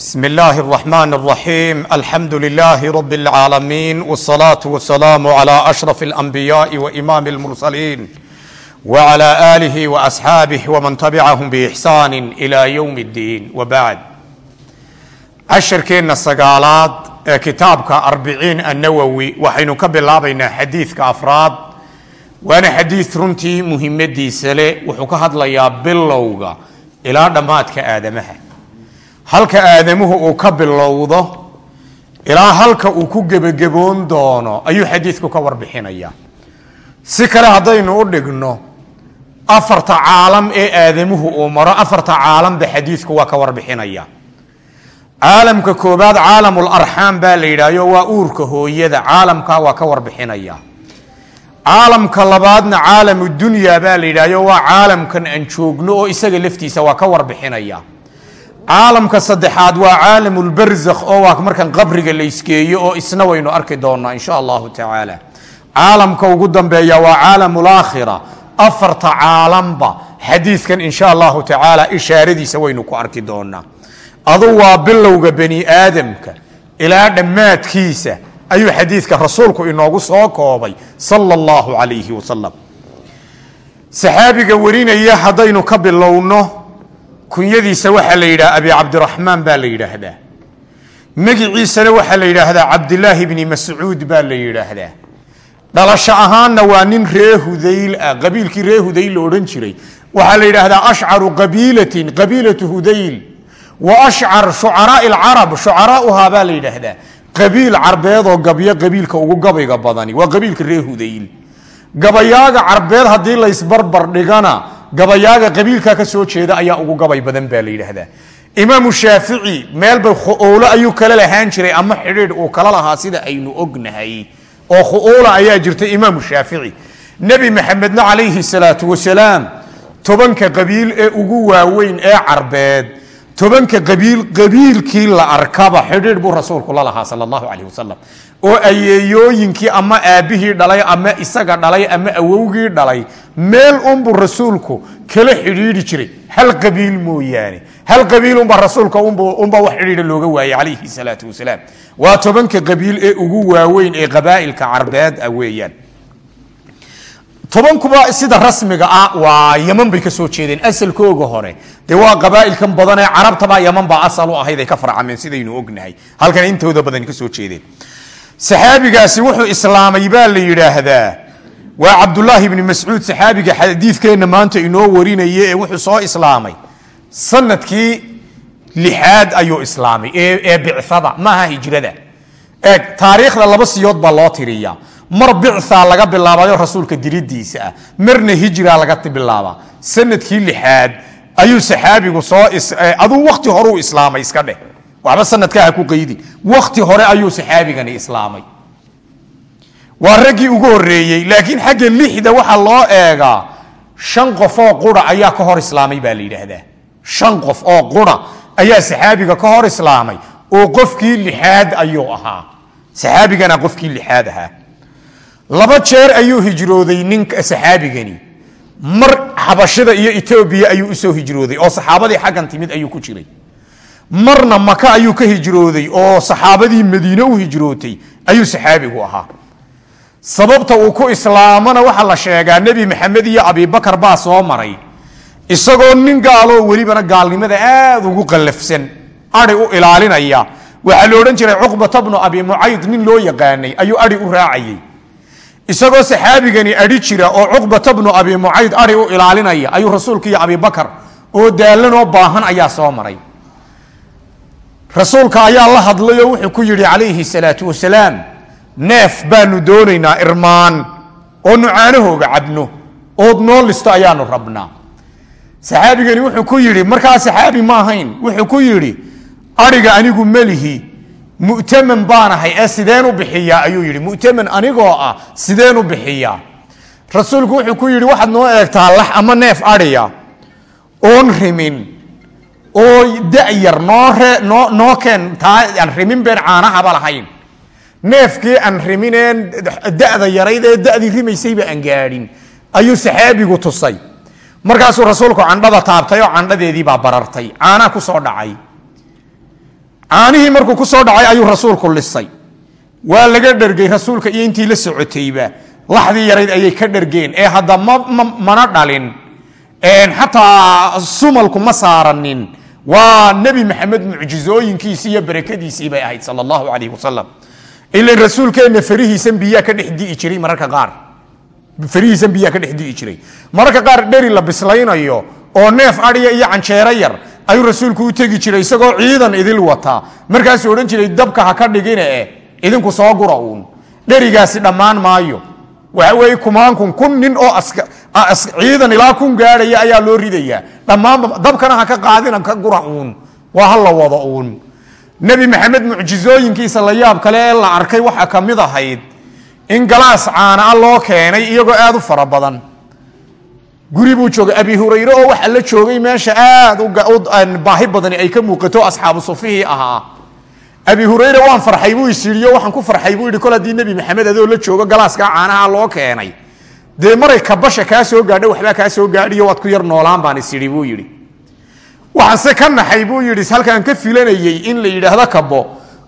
بسم الله الرحمن الرحيم الحمد لله رب العالمين والصلاة والسلام على أشرف الأنبياء وإمام المرسلين وعلى آله وأصحابه ومن تبعهم بإحسان إلى يوم الدين وبعد cashirkeenna sagaalaad ee kitaabka arbiciin annawowi waxaynu ka bilaabaynaa xadiidka afraad waana xadiid runtii muhimmadiisa leh wuxuu ka hadlayaa bilowga ilaa dhammaadka aadamaha halka aadamuhu uu ka bilowdo ilaa halka uu ku gebageboon doono ayuu xadiidku ka warbixinayaa si kale haddaynu u dhigno afarta caalam ee aadamuhu uu maro afarta caalambe xadiidku waa ka warbixinaya. Caalamka koobaad caalamul arxaam baa la yidhaahyo waa uurka hooyada caalamka waa ka warbixinaya. Caalamka labaadna caalamu dunya baa la yidhaahyo waa caalamkan aan joogno oo isaga laftiisa waa ka warbixinaya caalamka saddexaad waa caalamulbarzakh oo waa markan qabriga la iskeeyo oo isna waynu arki doonaa insha allahu tacaala. Caalamka ugu dambeeya waa caalamulaakhira afarta caalamba xadiidkan insha allahu tacaala ishaaradiisa waynu ku arki doonaa. Adu waa bilowga bani aadamka ilaa dhammaadkiisa ayuu xadiidka rasuulku inoogu soo koobay sala allahu calayhi wasalam saxaabiga warinaya haddaynu ka bilowno kunyadiisa waxaa la yidhaha abi cabdiraxmaan baa la yidhaahdaa. Magiciisana waxaa la yidhaahdaa cabdilaahi bni mascuud baa la yidhaahdaa. Dhalasho ahaanna waa nin ree hudayl ah qabiilkii ree hudayl la odhan jiray. Waxaa la yidhaahdaa ashcaru qabiilatin qabiilatu hudayl. Wa ashcar shucaraai lcarab shucaraauhaa baa la yidhaahdaa. Qabiil carbeedoo gabyo qabiilka ugu gabayga badani waa qabiilka ree hudayl. Gabayaaga carbeed haddii laysbarbar dhigana gabayaaga qabiilka ka soo jeeda ayaa ugu gabay badan baa la yidhaahdaa. Imaamu shaafici meelba khu'uulo ayuu kala lahaan jiray ama xidhiidh uu kala lahaa sida aynu ognahay. Oo khu'uula ayaa jirta imaamu shaafici. Nebi maxamedna calayhi salaatu wasalaam tobanka qabiil ee ugu waaweyn ee carbeed tobanka qabiil qabiilkii la arkaba xidhiidh buu rasuulku la lahaa sala allahu calayh wasalam oo ayeeyooyinkii ama aabbihii dhalay ama isaga dhalay ama awowgii dhalay meel unbuu rasuulku kala xidhiidhi jiray. Hal qabiil mooyaane. Hal qabiil unba rasuulka unba wax xidhiidha looga waayey calayhi salaatu wasalaam. Waa tobanka qabiil ee ugu waaweyn ee qabaa'ilka carbeed ah weeyaan. Tobankuba sida rasmiga ah waa yaman bay ka jeedeen. Asalkooga hore dee waa qabaa'ilkan badan ee carabtabaa yaman baa asal u ahayd ay ka farcameen sidaynu ognahay. Halkan intooda badan ka jeedeen saxaabigaasi wuxuu islaamay baa la yidhaahdaa. Waa cabdulaahi bni mascuud saxaabiga xadiidkeenna maanta inoo warinaya ee wuxuu soo islaamay. Sanadkii lixaad ayuu islaamay ee bicada maaha hijrada. Eeg taariikhda laba siyood baa loo tiriyaa. Mar bicaa laga bilaabayo rasuulka diridiisa ah marna hijra laga bilaaba sannadkii lixaad ayuu saxaabigu soo aduu wakti horeu islaamay iska dheh waxba sanadka ha ku qaydin wakti hore ayuu saxaabigani islaamay. Waa raggii ugu horeeyey laakiin xagga lixda waxaa loo eegaa shan qof oo qura ayaa ka hor islaamay baa la yidhaahdaa. Shan qof oo qura ayaa saxaabiga ka hor islaamay oo qofkii lixaad ayuu ahaa. Saxaabigana qofkii lixaad ahaa. Laba jeer ayuu hijrooday ninka saxaabigani. Mar xabashada iyo etoobiya ayuu u soo hijrooday oo saxaabadii xaggan timid ayuu ku jiray marna maka ayuu ka hijrooday oo saxaabadii madiine u hijrootay ayuu saxaabigu ahaa. Sababta uu ku islaamana waxaa la sheegaa nebi maxamed iyo abibakar baa soo maray. Isagoo nin gaaloo welibana gaalnimada aad ugu qallafsan adi u ilaalinaya. Waxaa la odhan jiray cuqbata bnu abi mucayd nin loo yaqaanay ayuu adi u raacayay. Isagoo saxaabigani adhi jira oo cuqbata bnu abi mucayd adi u ilaalinaya ayuu rasuulka iyo abibakar oo daalanoo baahan ayaa soo maray rasuulka ayaa la hadlayoo wuxuu ku yidhi calayhi salaatu wasalaam neef baanu doonaynaa irmaan oo nucaanahooga cabno ood noo listo ayaanu rabnaa. Saxaabigani wuxuu ku yidhi markaa saxaabi ma ahayn. Wuxuu ku yidhi adhiga anigu melihi mu'taman baanahay ee sideen u bixiyaa? Ayuu yidhi mu'taman anigoo ah sideen u bixiyaa. Rasuulku wuxuu ku yidhi waxaad noo eegtaa lax ama neef adhiya oon rimin oo da'yar noo noo keen taa aan rimin been caanahaba lahayn. Neefkii aan rimineen da'da yarayd ee da'dii rimaysayba aan gaadhin. Ayuu saxaabigu tusay. Markaasuu rasuulku candhada taabtay oo candhadeedii baa barartay. Caanaa ku dhacay. Caanihii markuu ku dhacay ayuu rasuulku lisay. Waa laga dhergay rasuulka iyo intii la socotayba laxdii yarayd ayay ka dhergeen. Ee hadda mana dhalin. Xataa sumalku ma saaranin waa nebi maxamed mucjizooyinkiisii iyo barakadiisii bay ahayd sal allahu alayh wasalam ilan rasuulkeenna farihiisan biyaa ka dhex di'i jiray mararka qaar. Farihiisan biyaa ka dhex di'i jiray. Mararka qaar dheri la bislaynayo oo neef adhiya iyo canjeero yar ayuu rasuulku u tegi jiray isagoo ciidan idil wata. Markaasuu odhan jiray dabka ha ka dhigine eh idinku soo gura uun. Dherigaasi dhammaan maayo. Waxa weeye kumaankun kun nin oo ciidan ilaa kun gaadhaya ayaa loo ridayaa. Dhammaanba dabkana ha ka qaadina ka gura uun. Waa ha la wado uun. Nebi maxamed mucjizooyinkiisa la yaab kale ee la arkay waxaa ka mid ahayd in galaas caana a loo keenay iyagoo aad u fara badan. Guri buu joogay. Abi hurayre oo waxaa la joogay meesha aad baahi badani ay ka muuqato asxaabu sufihii ahaa. Abi hurayre waan farxay buu isiiyo waxaan ku farxay buu yidhi. Kol haddii nebi maxamed adoo la joogo galaaskaa caanaha loo keenay dee maray kabasha kaa soo gaadho waxbaa kaa soo gaadhiyo waad ku yar noolaan baan isidhi buu yidhi. Waxaanse ka naxay buu yidhi halkaan ka filanayey in la yidhaahdo kabo.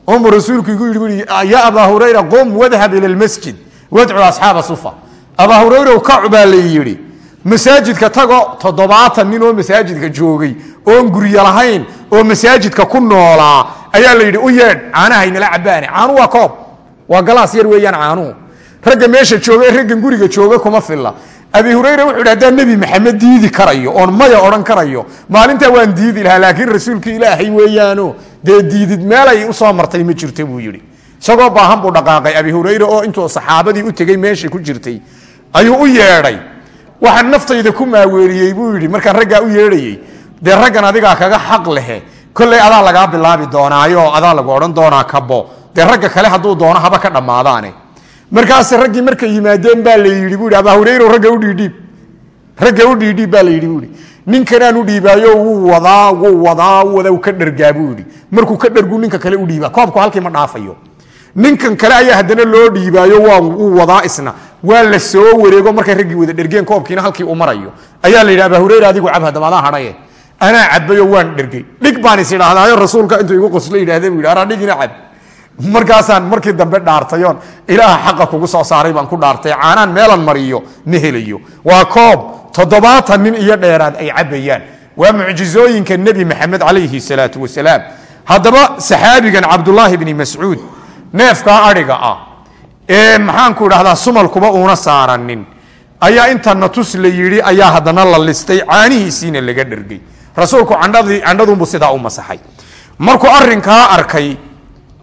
Umu rasuulku igu yidhi bui ya abaa hurayra qum wadhab ila lmasjid wadcu asxaaba sufa. Abaa hurayra kac baa la yidhi masaajidka tago toddobaatan nin oo masaajidka joogay oon guryo lahayn oo masaajidka ku noolaa. Ayaa la yidhi u yeedh caanahaynala cabaane caanu waa koob waa galaas yar weeyaan caanuhu ragga meesha jooga ee raggan guriga jooga kuma filla. Abi hurayra wuxuu yidhi haddaan nebi maxamed diidi karayo oon maya odhan karayo. Maalintaa waan diidi lahaa laakiin rasuulka ilaahay weeyaano. Dee diidid meelay u soo martay ma jirto buu yidhi. Isagoo baahan buu dhaqaaqay. Abi hurayre oo intuu saxaabadii u tegey meesha ku jirtay ayuu u yeedhay. Waxaan naftayda ku maaweeliyey buu yidhi. Markaan raggaa u yeedhayey dee raggan adigaa kaga xaq lehe? Kolley adaa lagaa bilaabi doonaayo adaa lagu odhan doonaa kabo. Dee ragga kale hadduu doono haba ka dhammaadaane markaas raggii markay yimaadeen baa la yidhi bui abaa hurayro ragga u dhiidhiib ragga u dhiidhiib baa la yidhi buui ninkanaan u dhiibaayo wuu wadaa wuu wadaa wada ka dhargaa buu yidhi. Markuu ka dhargu ninka kale u dhiibaa. Koobku halkii ma dhaafayo. Ninkan kale ayaa haddana loo dhiibaayo wuu wadaa isna. Waa la soo wareego markay raggii wada dhergeen koobkiina halkii u marayo. Ayaa la yidhi abaa hurayra adigu cab haddaba adaa hadhaye. Anaa cabayo waan dhergey dhig baan is idhaahdaayo rasuulka intuu igu qoslo yidhahda bu yidhi araa dhigina cab markaasaan markii dambe dhaartayoon ilaaha xaqa kugu soo saaray baan ku dhaartay caanaan meelan mariyo ma helayo waa koob toddobaatan nin iyo dheeraad ay cabayaan waa mucjizooyinka nebi maxamed calayhi salaatu wasalaam haddaba saxaabigan cabdulaahi bni mascuud neefkaa adhiga ah ee maxaanku idhahdaa sumalkuba uuna saaranin ayaa inta natus la yidhi ayaa haddana la listay caanihiisiina laga dhergay. Rasuulku candhadunbu sidaa u masaxay. Markuu arinkaa arkay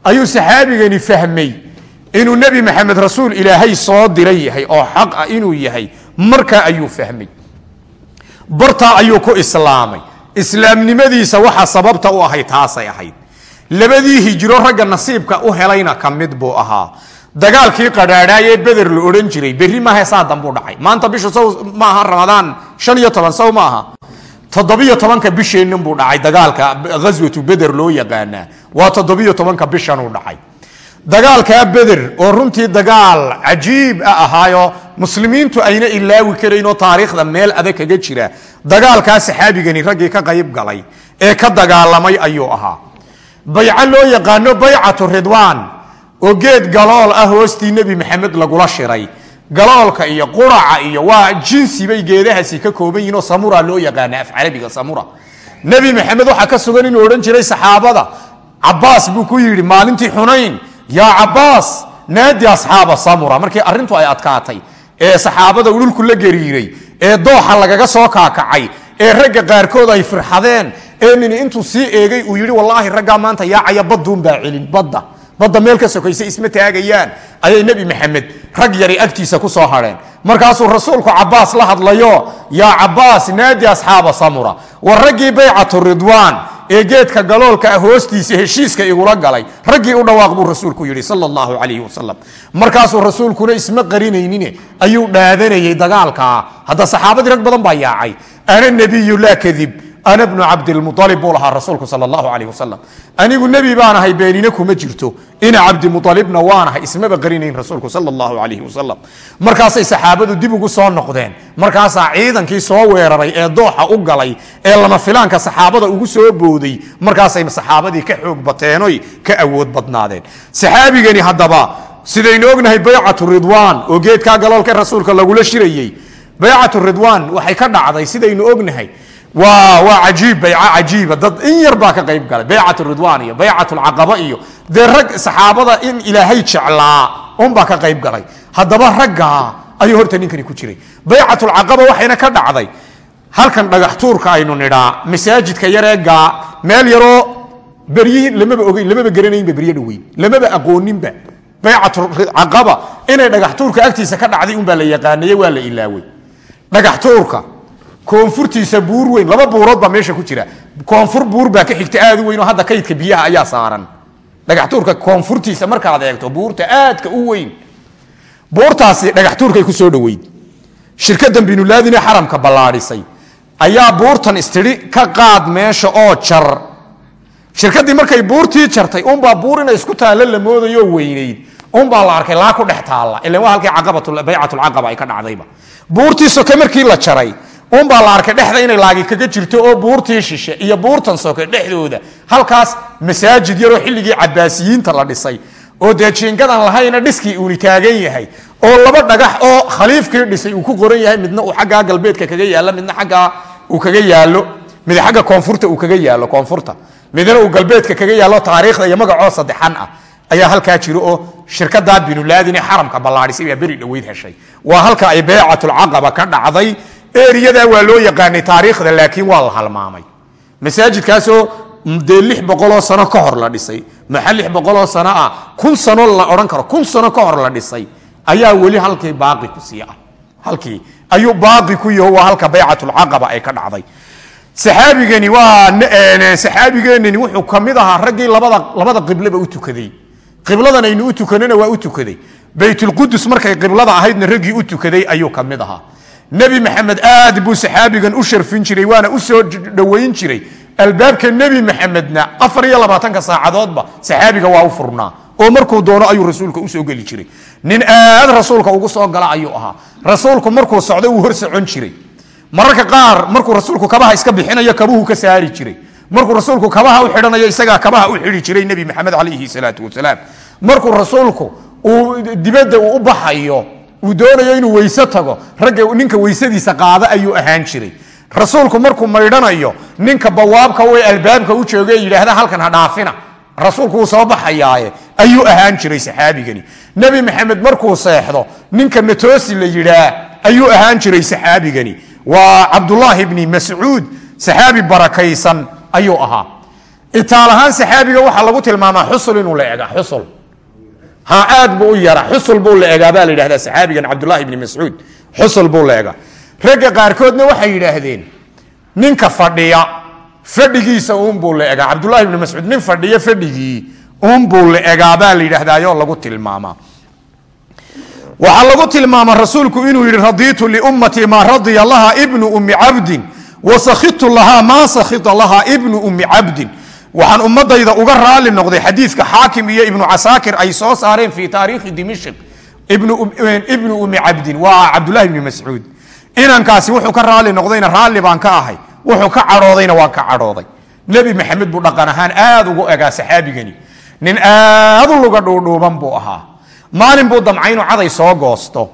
ayuu saxaabigani fahmay inuu nebi maxamed rasuul ilaahay soo diran yahay oo xaq ah inuu yahay. Markaa ayuu fahmay. Bartaa ayuu ku islaamay. Islaamnimadiisa waxa sababta u ahayd taasay ahayd. Labadii hijro ragga nasiibka u helayna ka mid buu ahaa. Dagaalkii qadhaadhaay ee beder la odhan jiray berri maaha saa dambuu dhacay. Maanta bisha sow maaha ramadaan shan iyo toban sow maaha toddobiyo tobanka bisheennan buu dhacay dagaalka ghaswatu beder loo yaqaanaa waa toddobiyo tobanka bishanuu dhacay. Dagaalkaa beder oo runtii dagaal cajiib a ahaayo muslimiintu ayna ilaawi karayn oo taariikhda meel adag kaga jira. Dagaalkaa saxaabigani raggii ka qayb galay ee ka dagaalamay ayuu ahaa. Bayco loo yaqaano baycatu ridwaan oo geed galool ah hoostii nebi maxamed lagula shiray galoolka iyo quraca iyo waa jinsi bay geedahaasi ka kooban yihiin oo samura loo yaqaana af carabiga samura. Nebi maxamed waxaa ka sugan inuu odhan jiray saxaabada cabaas buu ku yidhi maalintii xunayn yaa cabaas naadi asxaaba samura. Markii arrintu ay adkaatay ee saxaabada uu dhulku la gariiray ee dooxa lagaga soo kaakacay ee ragga qaarkood ay firxadeen ee nini intuu sii eegay uu yidhi wallaahi raggaa maanta yaacaya baduunbaa celin badda badda meel ka sokaysa isma taagayaan ayay nebi maxamed rag yari agtiisa ku soo hadheen markaasuu rasuulku cabaas la hadlayo yaa cabaas naadi asxaaba samura war raggii baycatu ridwaan ee geedka galoolka ah hoostiisa heshiiska igula galay. Raggii u dhawaaq buu rasuulku yidhi sal allahu calayhi wasalam markaasuu rasuulkuna isma qarinaynine ayuu dhaadanayay dagaalkaa. Hadda saxaabadii rag badan baa yaacay. Ana nebiyu laa kadib ana bnu cabdilmualib buu lahaa rasuulku sal allahu alayh wasalam anigu nebi baanahay beenina kuma jirto ina cabdimualibna waanahay ismaba qarinayn rasuulku sal allahu alayh wasalam markaasay saxaabadu dib ugu soo noqdeen markaasaa ciidankii soo weeraray ee dooxa u galay ee lama filaanka saxaabada ugu soo booday markaasay saxaabadii ka xoog bateenoy ka awood badnaadeen saxaabigani haddaba sidaynu ognahay baycatu ridwaan oo geedkaa galoolka rasuulka lagula shirayey baycatu ridwaan waxay ka dhacday sidaynu ognahay waa cajiib bayco cajiiba. Dad in yar baa ka qayb galay. Baycat ridwaan iyo baycat lcaqaba iyo dee rag saxaabada in ilaahay jeclaa unbaa ka qayb galay. Haddaba raggaa ayuu horta ninkani ku jiray. Baycat lcaqaba waxayna ka dhacday. Halkan dhagax tuurka aynu nidhaa masaajidka yareegaa meel yaroo beryihii lamaba ogeyn lamaba garanaynba beryo dhaweyn lamaba aqooninba. Baycatcaqaba inay dhagax tuurka agtiisa ka dhacday unbaa la yaqaanaye waa la ilaawey dhagax tuurka koonfurtiisa buur weyn laba buurood meesha ku jira. Koonfur buur baa ka xigta aad u weyn oo hadda kaydka biyaha ayaa saaran. Dhagaxtuurka koonfurtiisa markaad eegto buurta aadka u weyn buurtaasi dhagaxtuurkay ku soo dhoweyd. Shirkadan binulaadine xaramka ballaadhisay. Ayaa buurtan istidhi ka qaad meesha oo jar shirkadii markay buurtii jartay unbaa buur inay isku taalla la moodayo weynayd unbaa la arkay laa ku dhex taalla. Ilan waa halkii baycatulcaqaba ay ka dhacdayba. Buurtii soke markii la jaray unbaa la arkay dhexda inay laagi kaga jirto oo buurtii shishe iyo buurtan soke dhexdooda. Halkaas masaajid yaroo xilligii cabaasiyiinta la dhisay oo dee jiingadan lahayna dhiskii uuni taagan yahay oo laba dhagax oo khaliifkii dhisay uu ku qoran yahay midna uu xaggaa galbeedka kaga yaalo midna aggaa uu kaga yaalo mid agga koonfurta uu kaga yaalo koonfurta midna uu galbeedka kaga yaalo taariikhda iyo magacoo saddexan ah. Ayaa halkaa jiro oo shirkadaa binulaadine xaramka ballaadhisay baa beri dhoweyd heshay. Waa halka ay beecatulcaqaba ka dhacday eriyadaa waa loo yaqaanay taariikhda laakiin waa la halmaamay. Masaajidkaasoo dee lix boqoloo sano ka hor la dhisay. Maxa lix boqoloo sano ah? Kun sano la odhan karo. Kun sano ka hor la dhisay. Ayaa weli halkii baaqi ku ah halkii. Ayuu baaqi ku yaho waa halka baycatulcaqaba ay ka dhacday. Saxaabigani waa saxaabigeenani wuxuu ka mid ahaa raggii labada labada qibleba u tukaday. Qibladan aynu u tukanana waa u tukaday. Baytulqudus markay qiblada ahaydna raggii u tukaday ayuu ka mid ahaa nebi maxamed aad buu saxaabigan u sharfin jiray waana u soo dhowayn jiray. Albaabka nebi maxamedna afar iyo labaatanka saacadoodba saxaabiga waa u furnaa oo markuu doono ayuu rasuulka u soo geli jiray. Nin aad rasuulka ugu soo gala ayuu ahaa. Rasuulku markuu socdo uu hor socon jiray. Mararka qaar markuu rasuulku kabaha iska bixinayo kabuhu ka saari jiray. Markuu rasuulku kabaha u xidhanayo isagaa kabaha u xidhi jiray nebi maxamed calayhi salaatu wasalaam. Markuu rasuulku uu dibadda uu u baxayo uu doonayo inuu weyse tago. Ragga ninka weysadiisa qaada ayuu ahaan jiray. Rasuulku markuu maydhanayo ninka bawaabka way albaabka u jooga yidhaahda halkan ha dhaafina. Rasuulku wuu soo baxayaaye. Ayuu ahaan jiray saxaabigani. Nebi maxamed markuu seexdo ninka natoosi la yidhaa ayuu ahaan jiray saxaabigani. Waa cabdulaahi bni mascuud saxaabi barakaysan ayuu ahaa. Itaal ahaan saxaabiga waxaa lagu tilmaamaa xusul inuu la ega xusul ha aad buu u yara xusul buu la egaa baa la yidhahdaa saxaabigan cabdulaahi bni mascuud. Xusul buu la egaa. Ragga qaarkoodna waxay yidhaahdeen ninka fadhiya fadhigiisa uunbuu la egaa. Cabdulahi bni mascuud nin fadhiya fadhigii uunbuu la egaa baa la yidhahdaayo lagu tilmaamaa. Waxaa lagu tilmaama rasuulku inuu yihi radiitu liummatii maa radiya laha ibnu ummi cabdin wasakhitu lahaa maa sakhita laha ibnu ummi cabdin waxaan ummadayda uga raali noqday xadiidka xaakim iyo ibnu casaakir ay soo saareen fi taariikhi dimishq. Ibnu ummi cabdin waa cabdulahi bni mascuud. Inankaasi wuxuu ka raali noqdayna raalli baan ka ahay. Wuxuu ka cadhoodayna waan ka cadhooday. Nebi maxamed buu dhaqan ahaan aad ugu egaa saxaabigani. Nin aad u dhuudhuuban buu ahaa. Maalin buu damcay inuu caday soo goosto.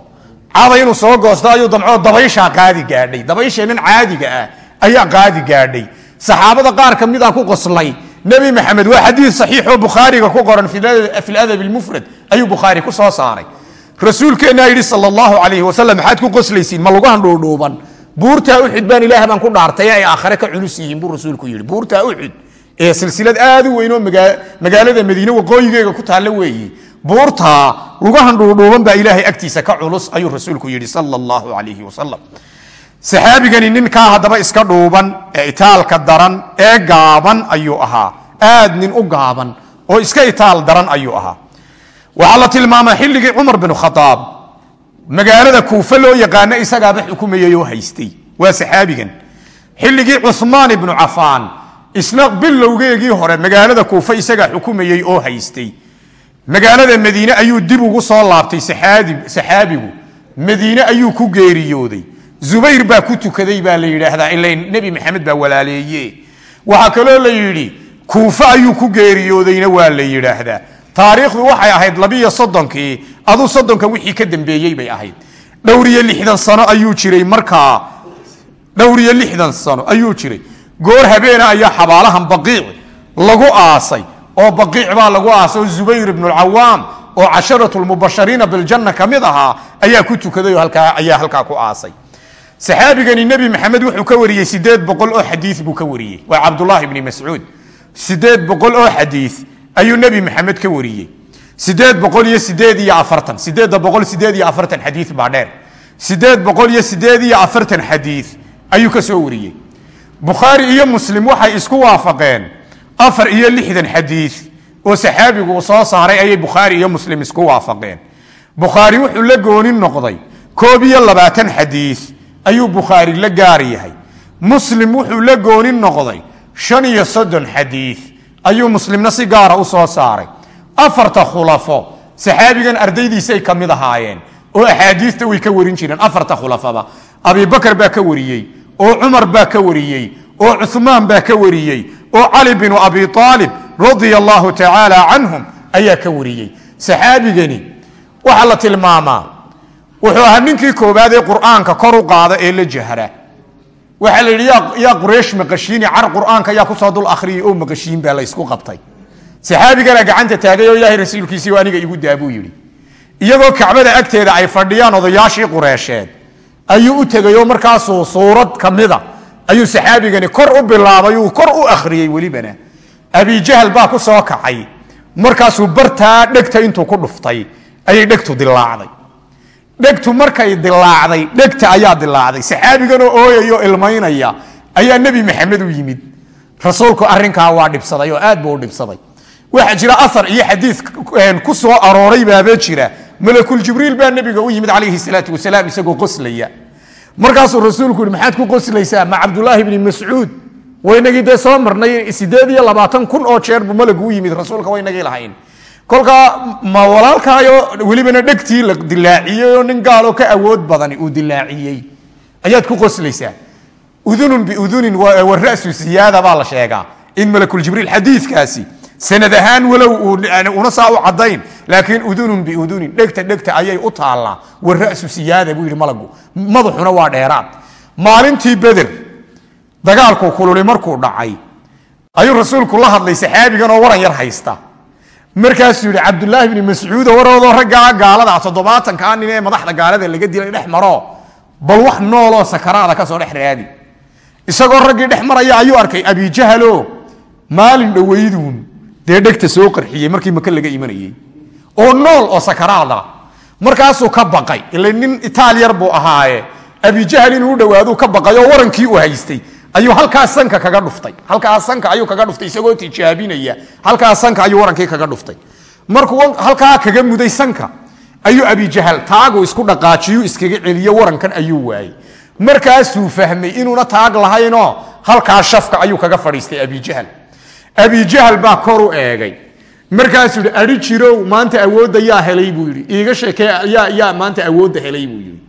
Caday inuu soo goosto ayuu damcoo dabayshaa qaadi gaadhay. Dabaysheenan caadiga ah ayaa qaadi gaadhay. Saxaabada qaar ka midaan ku qoslay nebi maxamed waa xadiid saxiixoo bukhaariga ku qoran fi ladab lmufrad ayuu bukhaari ku soo saaray. Rasuulkeennaa yidhi sal allahu calayhi wasalam maxaad ku qoslaysiin? Ma lugahan dhuudhuuban. Buurtaa uxud baan ilaah baan ku dhaartay ay aakhare ka culus yihiin buu rasuulku yidhi. Buurtaa uxud ee silsilad aad u weyn oo magaalada madiine waqooyigeega ku taalla weeye buurtaa lugahan dhuudhuuban baa ilaahay agtiisa ka culus ayuu rasuulku yidhi sal allahu calayhi wasalam saxaabigani ninkaa haddaba iska dhuuban ee itaalka daran ee gaaban ayuu ahaa. Aad nin u gaaban oo iska itaal daran ayuu ahaa. Waxaa la tilmaamaa xilligii cumar bin khaaab magaalada kuufe loo yaqaano isagaaba xukumayay oo haystay. Waa saxaabigan. Xilligii cumaan ibnu cafaan. Isna bilowgeegii hore magaalada kuufa isagaa xukumayey oo haystay. Magaalada madiine ayuu dib ugu soo laabtay saxaabigu. Madiine ayuu ku geeriyooday zubayr baa ku tukaday baa la yidhaahdaa ila nebi maxamed baa walaaleeye waxaa kaloo la yidhi kuufe ayuu ku geeriyoodayna waa la yidhaahdaa. Taariikhdu waxay ahayd labiyo soddonkii aduu soddonka wixii ka dambeeyey bay ahayd. Dhowriyo lixdan sano ayuu jiray markaa. Dhowriyo lixdan sano ayuu jiray. Goor habeena ayaa xabaalahan baqiic lagu aasay oo baqiic baa lagu aasay oo zubayr ibnu lcawaam oo casharatu lmubashariina biljanna ka mid ahaa ayaa ku tukaday oo ayaa halkaa ku aasay saxaabigani nebi maxamed wuxuu ka wariyey sideed boqol oo xadii buu ka wariyey. Waa cabdulaahi bni mascuud. Sideed boqol oo xadii ayuu nebi maxamed ka wariyey. Sideed boqol iyo sideed iyo afartan. Sideedda boqol sideed iyo afartan xadii baa dheer. Sideed boqol iyo sideed iyo afartan xadii ayuu ka soo wariyey. Bukhaari iyo muslim waxay isku waafaqeen afar iyo lixdan xadii oo saxaabigu uu soo saaray ayay bukhaari iyo muslim isku waafaqeen. Bukhaari wuxuu la gooni noqday koob iyo labaatan xadii ayuu bukhaari la gaar yahay. Muslim wuxuu la gooni noqday shan iyo soddon xadii ayuu muslimna si gaara u soo saaray. Afarta khulafo saxaabigan ardaydiisay ka mid ahaayeen oo axaadiista way ka warin jireen. Afarta khulafaba abibakar baa ka wariyey oo cumar baa ka wariyey oo cumaan baa ka wariyey oo cali binu abi aalib radia allahu tacaala canhum ayaa ka wariyey. Saxaabigani waxaa la tilmaamaa wuxuu ahaa ninkii koobaad ee qur'aanka kor u qaada ee la jahra. Waxaa la yidhi yaa quraysh maqashiini car qur'aanka yaa ku soo dul akhriyay oo maqashiin baa la ysku qabtay. Saxaabigana gacanta taagay oo ilaahay rasuulkiisii oo aniga igu daa buu yidhi. Iyagoo kacbada agteeda ay fadhiyaan odayaashii qureesheed ayuu u tegay oo markaasuu suurad ka mida ayuu saxaabigani kor u bilaabay uu kor u akhriyey welibana. Abijahal baa ku kacay markaasuu bartaa dhegta intuu ku dhuftay ayay dhegtu dilaacday dhegtu markay dilaacday dhegta ayaa dilaacday. Saxaabiganoo ooyayo ilmaynaya ayaa nebi maxamed u yimid. Rasuulku arinkaa waa dhibsaday oo aad buu u dhibsaday. Waxaa jira aar iyo xadii ku soo arooray baaba jira. Malakuljibriil baa nebiga u yimid calayhi salaatu wasalaam isagoo qoslaya. Markaasuu rasuulku yihi maxaad ku qoslaysaa? Ma cabdulaahi bni mascuud. Waynagii dee soo marnay sideed iyo labaatan kun oo jeer buu malagu u yimid rasuulka waynagii lahayn kolkaa ma walaalkaayo welibana dhegtii la dilaaciyey oo nin gaaloo ka awood badani uu dilaaciyey. Ayaad ku qoslaysaa udunun biudunin warasu siyaada baa la sheegaa. In malakuljibriil xadiikaasi sanad ahaan walow una saa u cadayn laakiin udunun biudunin dhegta dhegta ayay u taallaa. Warasu siyaada buu yidhi malagu madaxuna waa dheeraad. Maalintii beder dagaalku kululi markuu dhacay. Ayuu rasuulku la hadlay saxaabigan oo waran yar haysta markaasuu yihi cabdulaahi bni mascuud waroodoo raggaa gaalada toddobaatankaa nin ee madaxda gaalada laga dilay dhex maro. Bal wax nooloo sakaraada ka soo dhex raadi. Isagoo raggii dhex maraya ayuu arkay abijahalo maalin dhowayduun dee dhegta soo qarxiyey markii maka laga imanayey. Oo nool oo sakaraada markaasuu ka baqay. Ila nin itaaliyar buu ahaaye. Abijahal inuu u ka baqay oo warankii u haystay ayuu halkaa sanka kaga dhuftay. Halkaa sanka ayuu kaga dhuftay isagoo tijaabinaya. Halkaa sanka ayuu warankii kaga dhuftay. Markuu halkaa kaga muday sanka ayuu abijahal taagu isku dhaqaajiyu iskaga celiyo warankan ayuu waayey. Markaasuu fahmay inuuna taag lahaynoo halkaa shafka ayuu kaga fadhiistay abijahal abijahal baa kor u eegay. Markaasuu yidhi adhi jirow maanta awoodda yaa helay buu yidhi. Iiga sheekee yaa yaa maanta awoodda helay buu yidhi.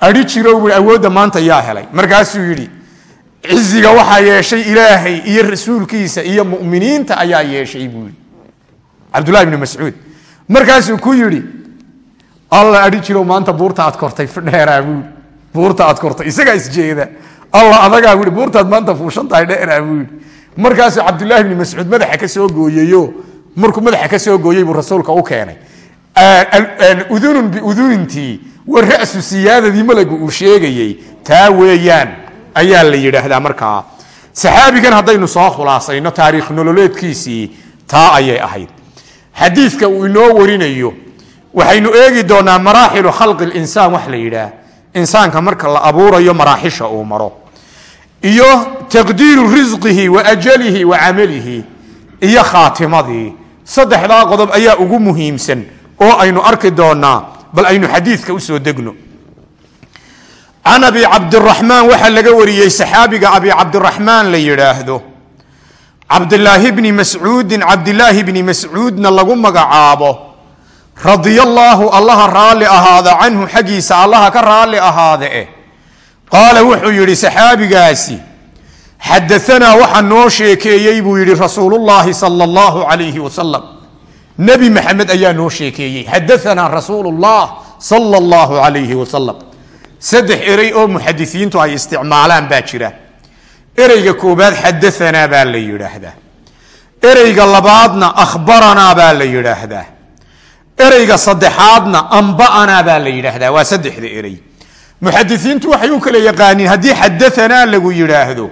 Adhi jirow buu awoodda maanta yaa helay. Markaasuu yidhi ciziga waxaa yeeshay ilaahay iyo rasuulkiisa iyo muminiinta ayaa yeeshay buu yidhi. Cabdullahi bni mascuud. Markaasuu ku yidhi alla adhi jirow maanta buurta aad kortay dheeraa yidhi. Buurta aad kortay isagaa isjeeda alla adagaa yidhi buurtaad maanta fuushan tahay dheeraa buu yidhi. Markaasuu cabdullaahi bni mascuud madaxa ka soo gooyeyo markuu madaxa ka soo gooyey buu rasuulka u keenay. Udunun biudunintii wa rasu siyaadadii malagu uu sheegayey taa weeyaan ayaa la yidhaahdaa markaa saxaabigan haddaynu soo khulaasayno taariikh nololeedkiisii taa ayay ahayd. Xadiidka uu inoo warinayo waxaynu eegi doonaa maraaxilu khalqi linsaan wax la yidhaah insaanka marka la abuurayo maraaxisha uu maro iyo taqdiiru risqihi wa ajalihi wa camalihi iyo khaatimadii saddexdaa qodob ayaa ugu muhiimsan oo aynu arki doonaa bal aynu xadiidka u soo degno can abi cabdiraxmaan waxaa laga wariyey saxaabiga abi cabdiraxmaan la yidhaahdo. Cabdilaahi bni mascuudin cabdilaahi bni mascuudna lagu magacaabo. Radia allaahu allaha raalli ahaada canhu xaggiisa allaha ka raalli ahaada eh. Qaala wuxuu yidhi saxaabigaasi xadaanaa waxaa noo sheekeeyey buu yidhi rasuulullaahi sala allahu calayhi wasalam nebi maxamed ayaa noo sheekeeyey. Xadaanaa rasuulullah sala allahu calayhi wasalam saddex erey oo muxadisiintu ay isticmaalaan baa jira. Ereyga koobaad xadaanaa baa la yidhaahdaa. Ereyga labaadna akhbaranaa baa la yidhaahdaa. Ereyga saddexaadna amba'anaa baa la yidhaahdaa. Waa saddexda erey muxadisiintu waxay u kala yaqaaniin haddii xadaanaa lagu yidhaahdo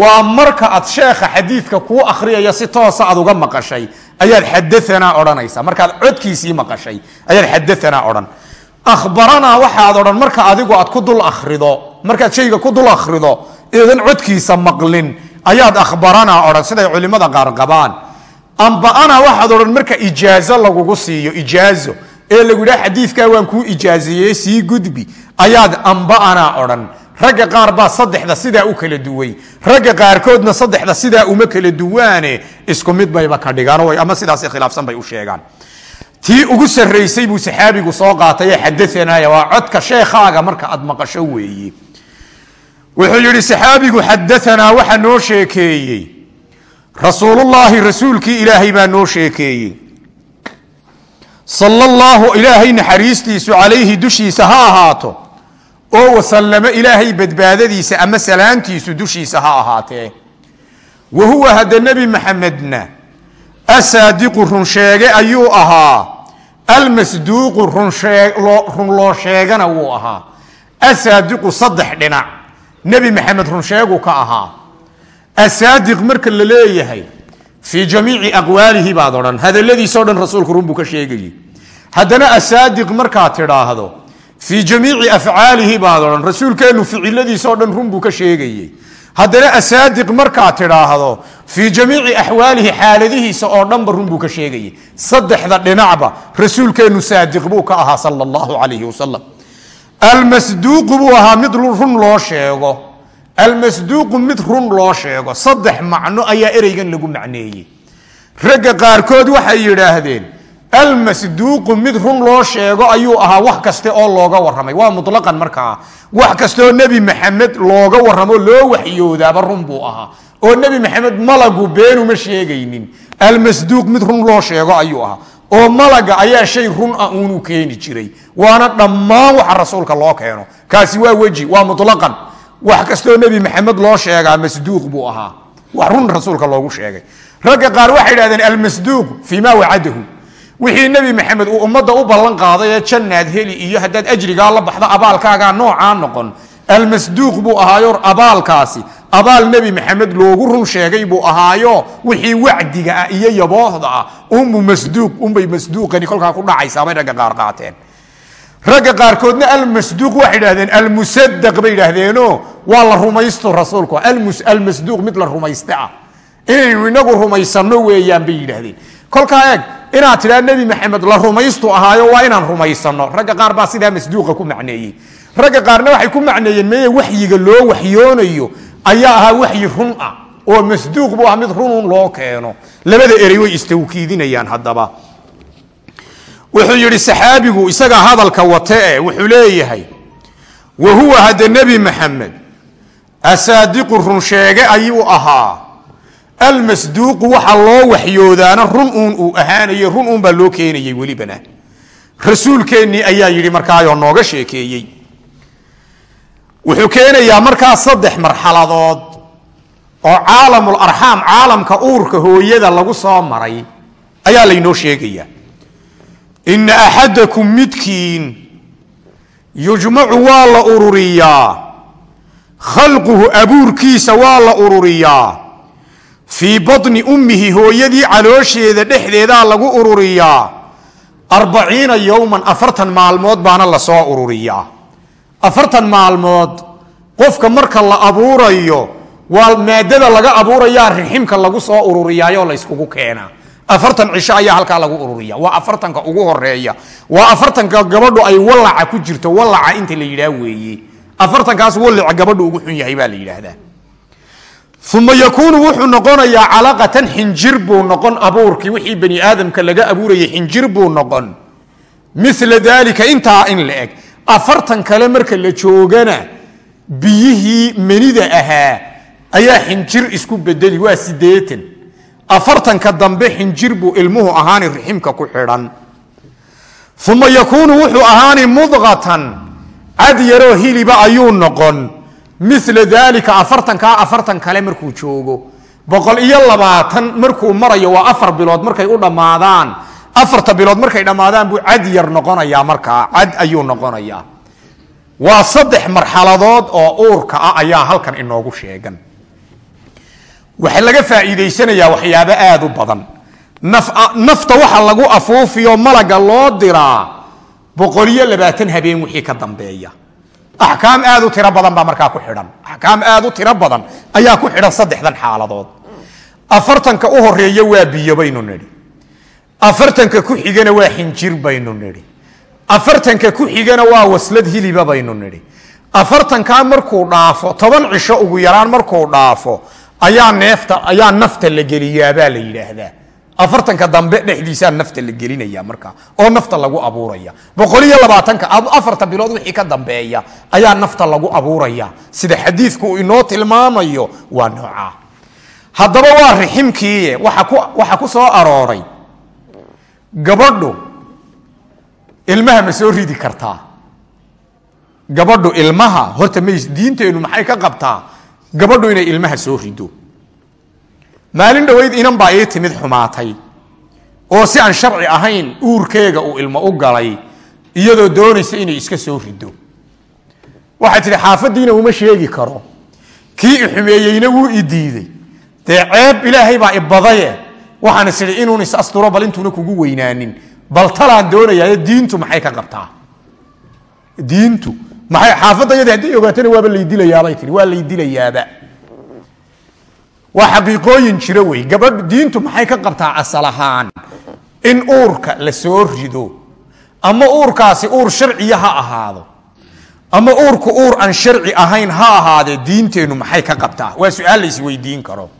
waa marka aad sheekha xadiidka kuu akhriyaya si toosa aad uga maqashay. Ayaad xadaanaa odhanaysa markaad codkiisii maqashay ayaad xadaanaa odhan akhbaranaa waxaad odhan marka adigu aad ku dul akhrido markaad shayga ku dul akhrido eedan codkiisa maqlin ayaad akhbaranaa odhan. Siday culimmada qaar qabaan. Amba'anaa waxaad odhan marka ijaazo lagugu siiyo ijaazo ee lagu yidhaha xadiidkaa waan kuu ijaaziyey sii gudbi ayaad amba'anaa odhan. Ragga qaar baa saddexda sidaa u kala duway. Ragga qaarkoodna saddexda sidaa uma kala duwaane isku mid bayba ka dhigaan ama sidaas khilaafsan bay u sheegaan tii ugu sarraysay buu saxaabigu soo qaataye xadaanaya waa codka sheekhaaga marka aad maqasho weeye wuxuu yidhi saxaabigu xadaanaa waxa noo sheekeeyey. Rasuulullaahi rasuulkii ilaahay baa noo sheekeeyey. Sala allaahu ilaahay naxariistiisu calayhi dushiisa ha ahaato. Oo wasallamo ilaahay badbaadadiisa ama salaantiisu dushiisa ha ahaatee. Wa huwa hadda nebi maxamedna asaadiqu run sheege ayuu ahaa almasduuqu run loo sheegana wuu ahaa. Asaadiqu saddex dhinac. Nebi maxamed run sheegu ka ahaa. Asaadiq marka la leeyahay fii jamiici aqwaalihi baad odhan hadaladiisao dhan rasuulku run buu ka sheegayey. Haddana asaadiq markaad tidhaahdo fii jamiici afcaalihi baad odhan rasuulkeennu ficiladiisao dhan run buu ka sheegayey haddana asaadiq markaad tidhaahdo fii jamiici axwaalihi xaaladihiisa oo dhanba run buu ka sheegayey saddexda dhinacba rasuulkeennu saadiq buu ka ahaa sala allahu calayhi wasalam almasduuqu buu ahaa mid run loo sheego. Almasduuqu mid run loo sheego. Saddex macno ayaa ereygan lagu macneeyey. Ragga qaarkood waxay yidhaahdeen almasduuqu mid run loo sheego ayuu ahaa wax kaste oo looga warramay. Waa mutlaqan markaa. Wax kasteoo nebi maxamed looga warramo loo waxyoodaaba run buu ahaa. Oo nebi maxamed malagu beenuma sheegaynin. Almasduuq mid run loo sheego ayuu ahaa. Oo malaga ayaa shay run ah uunu keeni jiray. Waana dhammaan waxa rasuulka loo keeno. Kaasi waa weji waa mutlaqan. Wax kastoo nebi maxamed loo sheegaa masduuq buu ahaa. Wax run rasuulka loogu sheegay. Ragga qaar waxay idhahdeen almasduuq fii ma wacadahu wixii nebi maxamed uu ummadda u ballan qaaday ee jannaad heli iyo haddaad ajrigaa la baxdo abaalkaagaa noocaa noqon. Almasduuq buu ahaayo abaalkaasi. Abaal nebi maxamed loogu run sheegay buu ahaayo wixii wacdiga ah iyo yaboohda ah. Unbu masduuq unbay masduuqani kolkaa ku dhacaysaabay ragga qaar qaateen. Ragga qaarkoodna almasduuq waxay idhahdeen almusadaq bay idhaahdeenoo waa la rumaysto rasuulku almasduuq mid la rumayste ah. Inaynu inagu rumaysanno weeyaan bay yidhaahdeen. Kolkaa eeg inaad tidhaa nebi maxamed la rumaystu ahaayo waa inaan rumaysanno. Ragga qaar baa sidaa masduuqa ku macneeyey. Ragga qaarna waxay ku macneeyeen meye waxyiga loo waxyoonayo ayaa ahaa waxyi run ah oo masduuq buu ah mid runun loo keeno. Labada erey way istawkiidinayaan haddaba. Wuxuu yidhi saxaabigu isagaa hadalka wate e wuxuu leeyahay wa huwa hadda nebi maxamed asaadiqu run sheege ayuu ahaa almasduuqu waxa loo waxyoodaana run uun uu ahaanayo run uun baa loo keenayay welibana. Rasuulkeennii ayaa yidhi markaayoo nooga sheekeeyey. Wuxuu keenayaa markaa saddex marxaladood oo caalamul arxaam caalamka uurka hooyada lagu soo maray ayaa laynoo sheegayaa. Ina axadakum midkiin yujmacu waa la ururiyaa khalquhu abuurkiisa waa la ururiyaa fii batni ummihi hooyadii caloosheeda dhexdeedaa lagu ururiyaa. Arbaciina yowman afartan maalmood baana la soo ururiyaa. Afartan maalmood qofka marka la abuurayo waa maadada laga abuurayaa riximka lagu soo ururiyaayoo layskugu keenaa. Afartan cisho ayaa halkaa lagu ururiya waa afartanka ugu horreeya waa afartanka gabadhu ay wallaca ku jirto. Wallaca inta la yidhaah weeye. Afartankaas wallica gabadhu ugu xun yahay baa la yidhaahdaa uma yakuunu wuxuu noqonayaa calaqatan xinjir buu noqon abuurkii wixii bani aadamka laga abuurayay xinjir buu noqon. Mila daalika intaa in la eg afartan kale marka la joogana biyihii menida ahaa ayaa xinjir isku bedeli waa sideetan afartanka dambe xinjir buu ilmuhu ahaani riximka ku xidhan. Uma yakuunu wuxuu ahaani mudqatan cad yaroo hiliba ayuu noqon mila daalika afartankaa afartan kale markuu joogo boqol iyo labaatan markuu marayo waa afar bilood markay u dhammaadaan. Afarta bilood markay dhammaadaan buu cad yar noqonayaa markaa cad ayuu noqonayaa. Waa saddex marxaladood oo uurka ah ayaa halkan inoogu sheegan. Waxaa laga faa'iidaysanayaa waxyaabo aada u badan. Nafta waxa lagu afuufiyo malaga loo diraa boqoliyo labaatan habeen wixii ka dambeeya axkaam aad u tiro badan baa markaa ku xidhan. Axkaam aad u tiro badan ayaa ku xidhan saddexdan xaaladood. Afartanka u horreeya waa biyo baynu nidhi. Afartanka ku xigana waa xinjir baynu nidhi. Afartanka ku xigana waa waslad hiliba baynu nidhi. Afartankaa markuu dhaafo toban cisho ugu yaraan markuu dhaafo ayaa neefta ayaa nafta la geliyaabaa la yidhaahdaa afartanka dambe dhexdiisaa nafta la gelinaya markaa oo nafta lagu abuuraya. Boqol labaatanka afarta bilood wixii ka dambeeya ayaa nafta lagu abuuraya. Sida xadiidku uu inoo tilmaamayo waa noocaa haddaba waa riximkii waxa ku soo arooray. Gabadhu ilmaha ma soo ridi kartaa. Gabadhu ilmaha horta mays diinteennu maxay ka qabtaa? Gabadhu inay ilmaha soo rido maalin dhoweyd inan baa ii timid xumaatay. Oo si aan sharci ahayn uurkeega uu ilmo u galay iyadoo doonaysa inay iska soo rido waxay tidhi xaafaddiina uma sheegi karo. Kii i xumeeyeyna wuu i diiday. Dee ceeb ilaahay baa ibadaye waxaan is idhi inuun is asturo bal intuuna kugu weynaanin. Bal talaan doonayaa diintu maxay ka qabtaa? Diintu. Maxay xaafadayadi hadday ogaatana waaba laydilayaabay tii waa laydilayaaba waa xaqiiqooyin jiro wey. Gabadh diintu maxay ka qabtaa asal ahaan? In uurka la soo rido ama uurkaasi uur sharciya ha ahaado ama uurku uur aan sharci ahayn ha ahaadee diinteennu maxay ka qabtaa? Waa su'aal la isweydiin karo.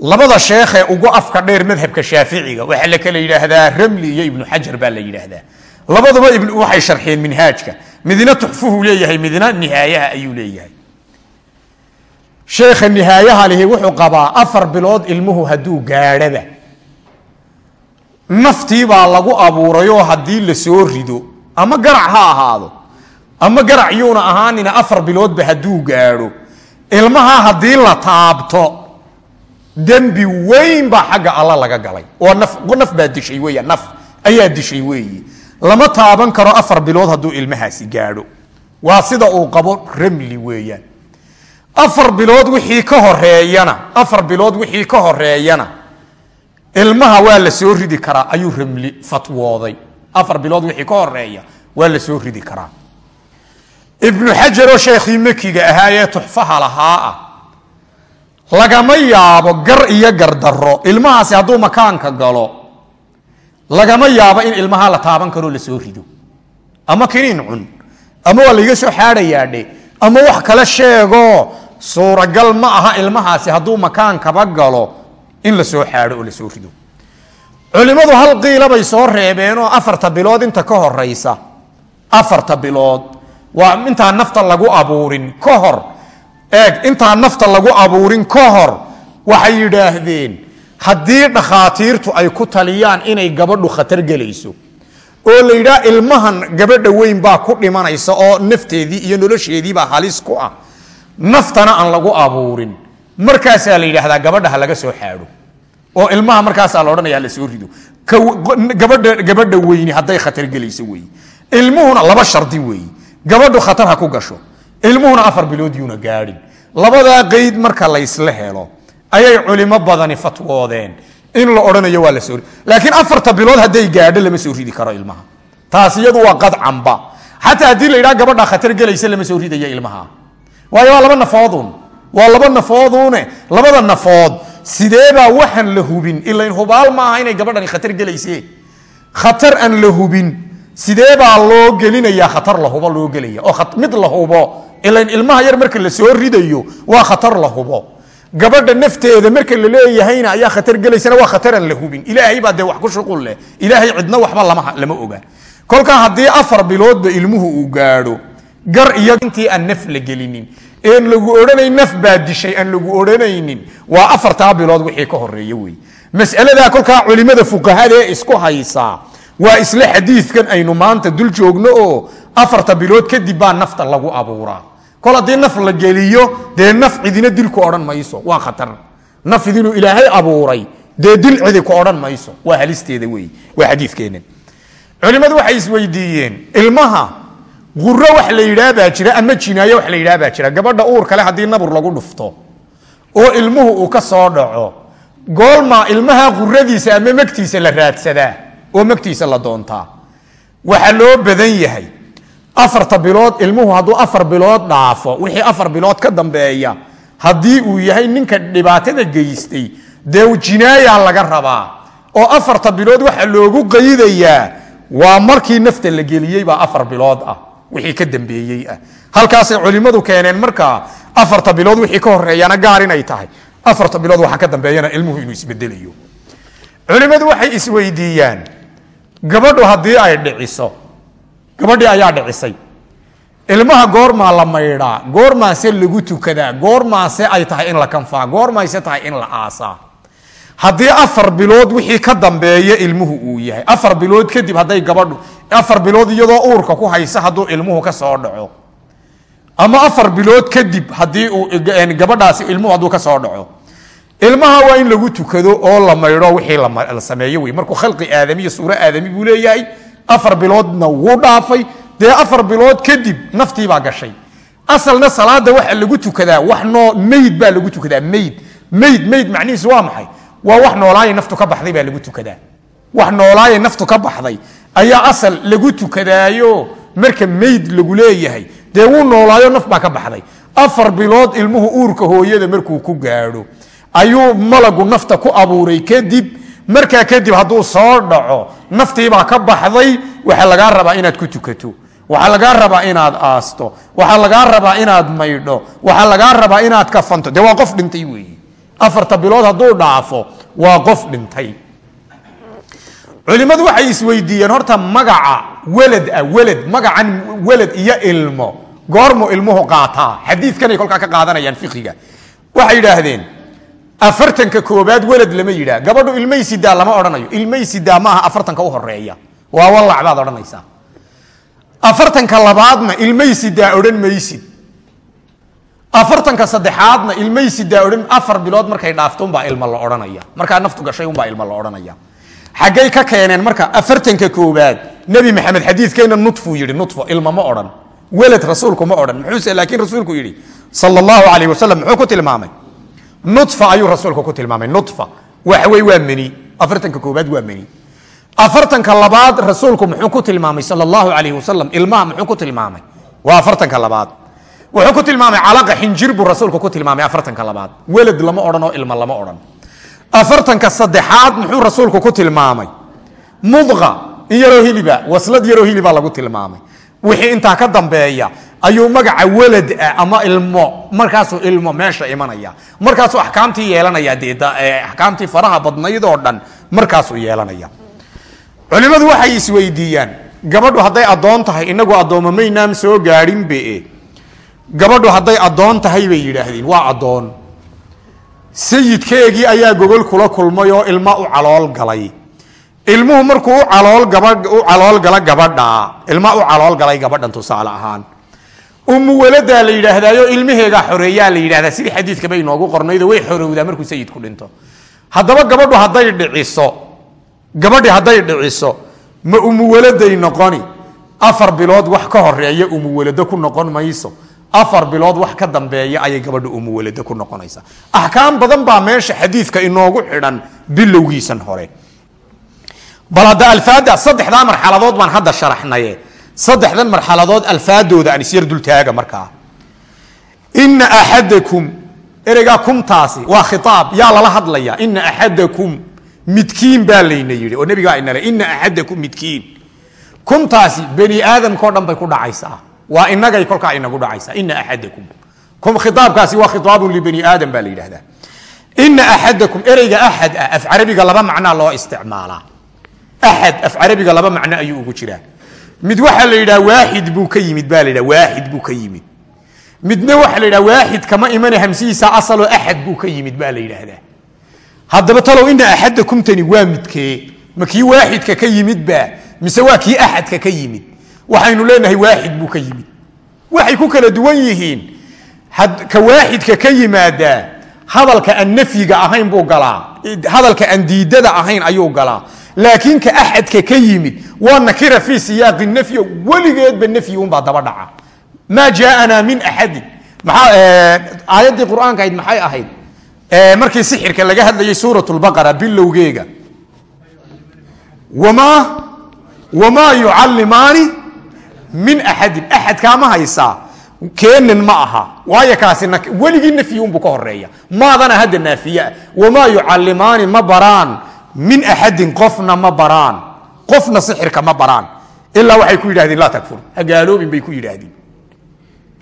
Labada sheekhee ugu afka dheer madhabka shaaficiga waxaa la kala yidhaahdaa ramli iyo ibnu xajar baa la yidhaahdaa. Labaduba waxay sharxeen minhaajka. Midna tuxfuhu leeyahay midna nihaayaha ayuu leeyahay sheekha nihaayaha lihi wuxuu qabaa afar bilood ilmuhu hadduu gaadhaba naftiibaa lagu abuurayoo haddii la soo rido. Ama garac ha ahaado. Ama garac yuuna ahaanina afar biloodba hadduu gaadho. Ilmaha haddii la taabto dembi weyn baa xagga alla laga galay. Oo naf baa dishay weya naf ayaa dishay weeye lama taaban karo afar bilood hadduu ilmahaasi gaadho. Waa sida uu qabo ramli weeyaan afar bilood wixii ka horeeyana afar bilood wixii ka horeeyana ilmaha waa la soo ridi karaa ayuu ramli fatwooday. Afar bilood wixii ka horreeya waa la soo ridi karaa. Ibnu xajar oo sheekhii makiga ahaa ee tuxfaha lahaa ah lagama yaabo gar iyo gardarro. Ilmahaasi hadduu makaanka galo lagama yaabo in ilmaha la taaban karoo la soo rido. Ama kiniin cun ama waa layga soo xaadhayaadhe ama wax kale sheego suuragal ma aha ilmahaasi hadduu makaankaba galo in la soo xaadho oo la soo rido. Culimmadu hal qiila bay soo reebeenoo afarta bilood inta ka horeysa afarta bilood. Waa intaan nafta lagu abuurin ka hor. Eeg intaan nafta lagu abuurin ka hor waxay yidhaahdeen haddii dhakhaatiirtu ay ku taliyaan inay gabadhu khatar gelayso oo la yidhaha ilmahan gabadha weyn baa ku dhimanaysa oo nafteedii iyo nolosheediibaa halis ku ah naftana aan lagu abuurin. Markaasaa la yidhaahdaa gabadha ha laga soo xaadho. Oo ilmaha markaasaa la odhanaya la rido. Gabadha gabadha weyni hadday khatar gelayso wey. Ilmuhuna laba shardi weeye gabadhu khatar ha ku gasho. Ilmuhuna afar bilood yuuna gaadhin. Labadaa qeyd marka laysla helo ayay culimo badani fatwoodeen. In la odhanayo waa la soo laakiin afarta bilood hadday gaadho lama soo ridi karo ilmaha. Taas iyadu waa qadcanba xataa haddii la yidhaha gabadha khatar gelaysa lama soo ridaya ilmaha waayo waa laba nafoodun. Waa laba nafoodune. Labada nafood sideebaa waxaan la hubin? Ilain hubaal maaha inay gabadhani khatar gelayse khatar aan la hubin sidee baa loo gelinayaa khatar lahubo loo gelaya oo mid la hubo ilan ilmaha yar marka la ridayo waa khatar la hubo. Gabadha nafteeda marka la leeyahayna ayaa khatar gelaysana waa khataran la hubin. Ilaahay baa dee wax ku shuqul leh. Ilaahay cidna waxba lama oga. Kolkaa haddii afar biloodba ilmuhu uu gaadho gar iyo intii aan naf la gelinin. Een lagu odhanayn naf baa dishay aan lagu odhanaynin waa afartaa bilood wixii ka horreeya wey. Masaladaa kolkaa culimada fuqahadaee isku haysaa waa isla xadiidkan aynu maanta dul joogno oo afarta bilood kadib baa nafta lagu abuuraa. Kol haddii naf la geliyo dee naf cidina dil ku odhan mayso waa khatar. Naf idinuu ilaahay abuuray dee dil cidi ku odhan mayso waa halisteeda wey. Waa xadiikeenan culimmadu waxay isweydiiyeen ilmaha quro wax la yidhaah baa jira ama jinaayo wax la yidhaah baa jira. Gabadha uur kale haddii nabur lagu dhufto oo ilmuhu uu ka soo dhaco goolmaa ilmaha quradiisa ama megtiisa la raadsadaa oo megtiisa la doontaa? Waxaa loo badan yahay. Afarta bilood ilmuhu hadduu afar bilood dhaafo wixii afar bilood ka dambeeya haddii uu yahay ninka dhibaatada geystay dee jinaayaa laga rabaa? Oo afarta bilood waxaa loogu qaydayaa waa markii nafta la geliyey baa afar bilood ah wixii ka dambeeyey ah. Halkaasay culimmadu keeneen markaa afarta bilood wixii ka horeeyana gaar inay tahay. Afarta bilood waxaa ka dambeeyana ilmuhu inuu isbedelayo. Culimmadu waxay isweydiiyaan gabadhu haddii ay dhiciso gabadhii ayaa dhicisay. Ilmaha goormaa la maydhaa goormaase lagu tukadaa goormaase ay tahay in la kanfaa goormayse tahay in la aasaa. Haddii afar bilood wixii ka dambeeya ilmuhu uu yahay afar bilood kadib hadday gabadhu afar bilood iyadoo uurka ku haysa hadduu ilmuhu ka soo dhaco. Ama afar bilood kadib haddii uu gabadhaasi ilmuhu hadduu ka dhaco. Ilmaha waa in lagu tukado oo la maydho wixii la sameeyo wey markuu khalqi aadamiyo suuro aadami buu leeyahay afar biloodna wuu dhaafay. Dee afar bilood kadib naftiibaa gashay. Asalna salaada waxa lagu tukadaa wax noo mayd baa lagu tukadaa mayd mayd mayd macnihiisu waa maxay? Waa wax noolaaya naftu ka baxday baa lagu tukadaa. Wax noolaaya naftu ka baxday ayaa asal lagu tukadaayo marka mayd lagu leeyahay. Dee wuu noolaayo naf baa ka baxday. Afar bilood ilmuhu uurka hooyada markuu ku gaadho. Ayuu malagu nafta ku abuuray kadib markaa kadib hadduu soo dhaco naftiibaa ka baxday. Waxaa lagaa rabaa inaad ku tukato. Waxaa lagaa rabaa inaad aasto. Waxaa lagaa rabaa inaad maydho. Waxaa lagaa rabaa inaad kafanto dee waa qof dhintay weeye afarta bilood hadduu dhaafo waa qof dhintay culimmadu waxay isweydiiyeen horta magaca welad ah welad magacan welad iyo ilmo goormu ilmuhu qaataa. Xadiidkanay kolkaa ka qaadanayaan fiqiga. Waxay yidhaahdeen afartanka koobaad welad lama yidhaah gabadhu ilmaysidaa lama odhanayo ilmaysidaa maaha afartanka u horreeya waa wallac baad odhanaysaa. Afartanka labaadna ilmaysidaa odhan maysid. Afartanka saddexaadna ilmaysidaa odhan afar bilood markay dhaafto umbaa ilma la odhanaya markaa naftu gashay umbaa ilma la odhanaya xaggay ka keeneen marka afartanka koobaad nebi maxamed xadiidkeena nutfuu yidhi nutfo ilma ma odhan welad rasuulku ma odhan muxuuse laakiin rasuulku yidhi sal allahu calayh wasalam muxuu ku tilmaamay? Nutfa ayuu rasuulku ku tilmaamay nutfa. Waxawey waa meni afartanka koobaad waa meni afartanka labaad rasuulku muxuu ku tilmaamay sal allahu calayh wasalam ilmaha muxuu ku tilmaamay? Waa afartanka labaad. Wuxuu ku tilmaamay calaqa xinjir buu rasuulku ku tilmaamay afartanka labaad. Welad lama odhan oo ilma lama odhan afartanka saddexaad muxuu rasuulku ku tilmaamay. Mudqa in yaroo hiliba waslad yaroo hiliba lagu tilmaamay. Wixii intaa ka dambeeya ayuu magaca welad ah ama ilmo markaasuu ilmo meesha imanaya. Markaasuu axkaamtii yeelanaya dee axkaamtii faraha badnayd dhan markaasuu yeelanaya. Culimmadu waxay isweydiiyaan gabadhu hadday addoon tahay inagu addoommo maynaan soo gaadhinbe gabadhu hadday addoon tahay bay yidhaahdeen waa addoon sayidkeegii ayaa gogol kula kulmay oo ilma u calool galay. Ilmuhu markuu u calool gaba u caloolgala gabadha ilma u caloolgalay gabadhan tusaale ahaan. Umu la yidhaahdaayo ilmaheegaa xoreeyaa la yidhahdaa sidii xadiidkaba inoogu qornaydo way xorowdaa markuu sayidku dhinto. Haddaba gabadhu hadday dhiciso gabadhi hadday dhiciso ma umuwaladay noqoni? Afar bilood wax ka horreeya umuwalado ku noqon mayso afar bilood wax ka dambeeya ayay gabadha umuwalado ku noqonaysa. Axkaam badan baa meesha xadiidka inoogu xidhan bilowgiisan hore. Bal hadda alfaada saddexdaa marxaladood baan hadda sharaxnaye. Saddexdan marxaladood alfaadooda aan isyar dultaaga markaa ina axadakum ereygaa kumtaasi waa khitaab yaa lala hadlaya ina axadakum midkiin baa layna yidhi oo nebigaa inale ina axadakum midkiin. Kumtaasi bani aadamkao dhan bay ku dhacaysaa waa inagay kolkaa inagu dhacaysaa. Ina axadakum. Kum khitaabkaasi waa khitaabun libani aadam baa la yidhahdaa ina axadakum ereyga axad ah af carabiga laba macnaa loo isticmaalaa. Axad af carabiga laba macno ayuu ugu jiraa. Mid waxaa la yidhaha waaxid buu ka yimid baa la yidhaha waaxid buu ka yimid. Midna waxaa la yidhaha waaxid kama imana hamsihiisa asaloo axad buu ka yimid baa la yidhaahdaa. Haddaba talow ina axadakumtani waa midkee. Ma kii waaxidka ka yimidba mise waa kii axadka ka yimid waxaynu leenahay waaxid buu ka yimid. Waxay ku kala duwan yihiin. Ka waaxidka ka yimaadaa hadalka aan nafyiga ahayn buu galaa. Hadalka aan diidada ahayn ayuu galaa. Laakiin ka axadka ka yimid waa nakira fii siyaaqi nafyi weligeedba nafyi unbaa daba dhaca. Maa jaaanaa min axadin. Aayaddii qur'aanka ahayd maxay ahayd? Markii sixirka laga hadlayay suurat lbaqara bilowgeega wamaa yucallimaani min axadin axadkaa ma haysaa keenan ma aha. Waayo kaasi weligii nafyi ka horreeya maadana hadda naafiyaa wamaa yucallimaani ma baraan. Min axadin qofna ma baraan. Qofna sixirka ma baraan. Ilaa waxay ku yidhahdeen laa takfur. Hagaaloobin bay ku yidhaahdeen.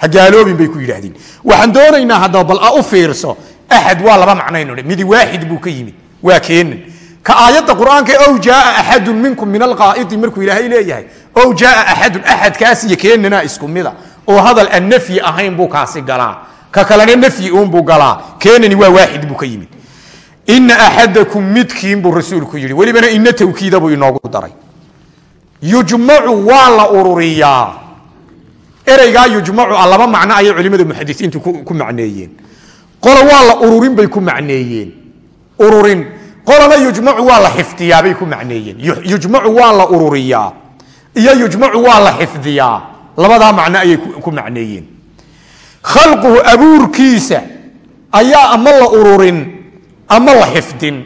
Hagaaloobin bay ku yidhaahdeen. Waxaan doonaynaa haddaba bal a u fiirso axad waa laba macnaynu midi waaxid buu ka yimid. Waa keenan ka aayadda qur'aanka ow jaaa axadun minkum min alqaa'idi markuu ilaahay leeyahay ow jaaa axadun axadkaas iyo keenanaa isku mida. Oo hadal aan nafyi ahayn buu kaasi galaa. Ka kalena nafyi uunbuu galaa. Keenani waa waaxid buu ka yimid. Ina axadakum midkiin buu rasuulku yidhi. Welibana ina tawkiida buu inoogu daray. Yujmacu waa la ururiyaa. Ereygaa yujmacu a laba macno ayay culimada muxadisiintu ku macneeyeen. Qolo waa la ururin bay ku macneeyeen. Ururin qolana yujmacu waa la xifdiyaabay ku macneeyeen. Yujmacu waa la ururiyaa iyo yujmacu waa la xifdiyaa. Labadaa macno ayay ku macneeyeen. Khalquhu abuurkiisa ayaa ama la ururin ama la xifdin.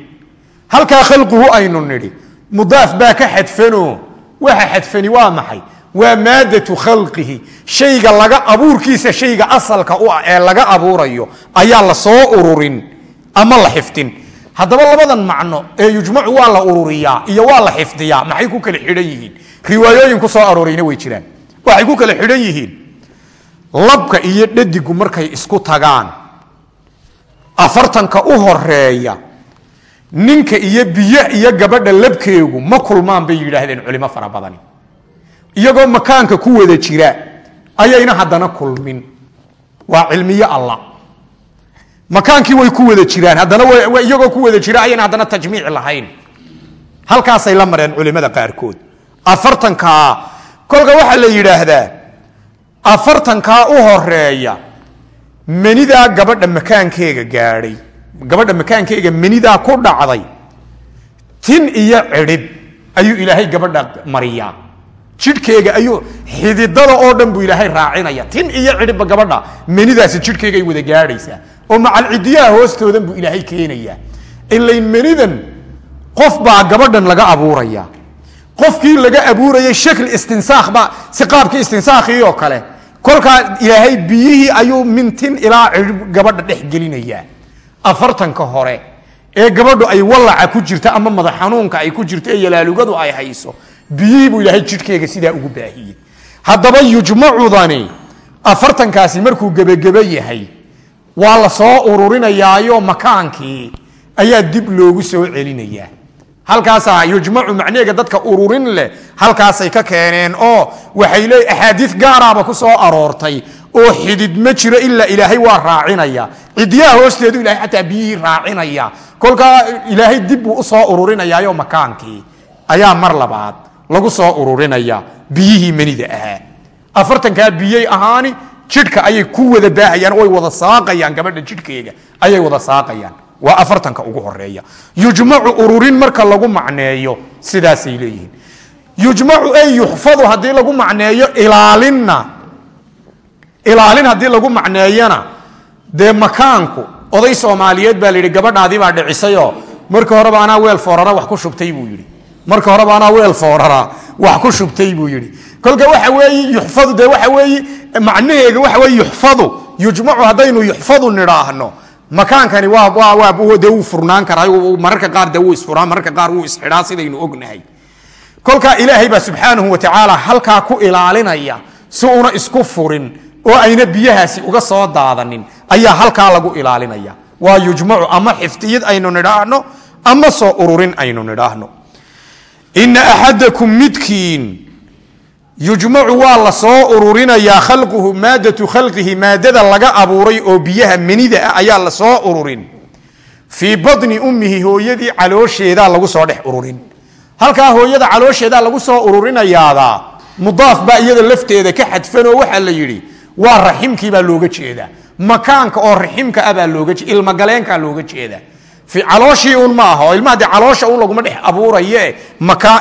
Halkaa khalquhu aynu nidhi mudaaf baa ka xadfano. Waxa xadfani waa maxay? Waa maadatu khalqihi. Shayga laga abuurkiisa shayga asalka u ah ee laga abuurayo ayaa la ururin ama la xifdin haddaba labadan macno ee yujmacu waa la ururiyaa iyo waa la xifdiyaa maxay ku kala xidhan yihiin? Riwaayooyin ku soo aroorayna way jiraan. Waxay ku kala xidhan yihiin labka iyo dhadigu markay isku tagaan afartanka u horreeya ninka iyo biyo iyo gabadha labkeegu ma kulmaan bay yidhaahdeen culimo fara badani. Iyagoo makaanka ku wada jira ayayna haddana kulmin. Waa cilmiyo allah makaankii way ku wada jiraan haddana iyagoo ku wada jira ayayna haddana tajmiic lahayn. Halkaasay la mareen culimada qaarkood. Afartankaa kolka waxaa la yidhaahdaa afartankaa u horreeya manidaa gabadha makaankeega gaadhay. Gabadha makaankeega manidaa ku dhacday tin iyo cidhib ayuu ilaahay gabadha mariyaa jidhkeega ayuu xididada oo dhan buu ilaahay raacinaya tin iyo cidhibba gabadha manidaasi jidhkeegay wada gaadhaysaa. Oo macalcidiyaha hoostoodan buu ilaahay keenayaa. Ilayn manidan qof baa gabadhan laga abuuraya qofkii laga abuurayay shakl istinsaakh ba si qaabkii istinsaakii oo kale kolkaa ilaahay biyihii ayuu mintin ilaa cidhib gabadha dhex gelinayaa. Afartanka hore ee gabadhu ay wallaca ku jirta ama madax xanuunka ay ku jirto ee yalaalugadu ay hayso biyihii buu ilaahay jidhkeega sidaa ugu baahiyey. Haddaba yujmacudani afartankaasi markuu gebageba yahay waa la soo ururinayaayo makaankii ayaa dib loogu soo celinayaa. Halkaasaa yujmacu macneega dadka ururin leh halkaasay ka keeneen oo waxay leey axaadiis gaaraaba ku soo aroortay oo xidid ma jiro ilaa ilaahay waa raacinaya cidiyaha hoosteedu ilahay xataa biyihii raacinaya kolkaa ilaahay dib buu u soo ururinayaayo makaankii. Ayaa mar labaad lagu soo ururinaya biyihii manida ahaa. Afartankaa biyey ahaani jidhka ayay ku wada baahayaan way wada saaqayaan gabadha jidhkeega ayay wada saaqayaan. Waa afartanka ugu horreeya yujmacu ururin marka lagu macneeyo sidaasay leeyihiin. Yujmacu ay yuxfadu haddii lagu macneeyo ilaalinna. Ilaalin haddii lagu macneeyana dee makaanku oday soomaaliyeed baa la yidhi gabadhaadii baa dhicisayoo marka horeba anaa weel foorara wax ku shubtay buu yidhi marka horeba anaa weel foorara wax ku shubtay buu yidhi. Kolka waxa weeye yuxfadu dee waxa weeye macnaheega waxa weye yuxfadu. Yujmacu haddaynu yuxfadu nidhaahno. Makaankani dee wuu furnaan karaa. Mararka qaar dee wuu isfuraa mararka qaar wuu isxidhaa sidaynu ognahay. Kolkaa ilaahay baa subxaanahu wa tacaala halkaa ku ilaalinaya si una isku furin oo ayna biyahaasi uga soo daadanin. Ayaa halkaa lagu ilaalinaya. Waa yujmacu ama xifdiyad aynu nidhaahno ama soo ururin aynu nidhaahno ina axadakum midkiin. Yujmacu waa la soo ururinayaa khalquhu maadatu khalqihi maadada laga abuuray oo biyaha menida ah ayaa la soo ururin. Fii badni ummihi hooyadii caloosheedaa lagu soo dhex ururin. Halkaa hooyada caloosheedaa lagu soo ururinayaada mudaaf baa iyada lafteeda ka xadfanoo waxaa la yidhi waa raximkiibaa looga jeedaa. Makaanka oo raximka ah baa looga ilmagaleenkaa looga jeeda calooshii un ma aha oo ilmaha dee caloosha un laguma dhex abuuraye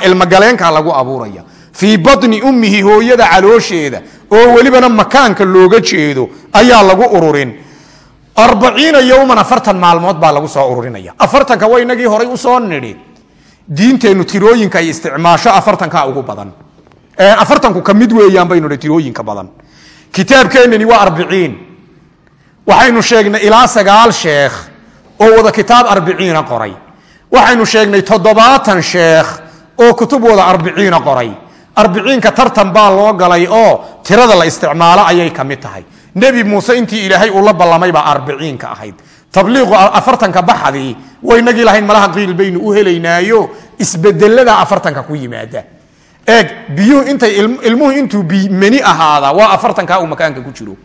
ilmagaleenkaa lagu abuuraya. Fii batni ummihi hooyada caloosheeda oo welibana makaanka looga jeedo ayaa lagu ururin. Arbaciina yowman afartan maalmood baa lagu soo ururinaya. Afartanka wa inagii horay u soo nidhi. Diinteennu tirooyinka ay isticmaasho afartanka ugu badan. Afartanku ka mid weeyaan baynu hi tirooyinka badan. Kitaabkeenani waa arbiciin waxaynu sheegnay ilaa sagaal sheekh oo wada kitaab arbiciina qoray. Waxaynu sheegnay toddobaatan sheekh oo kutub wada arbiciina qoray. Arbiciinka tartan baa loo galay oo tirada la isticmaalo ayay ka mid tahay. Nebi muuse intii ilaahay uu la ballamay baa arbiciinka ahayd. Tabliiqu afartanka baxdii waynagii lahayn malaha qiil baynu u helaynaayo isbedelada afartanka ku yimaada. Eeg biyuhu intay ilmuhu intuu meni ahaada waa afartanka uu makaanka ku jiro.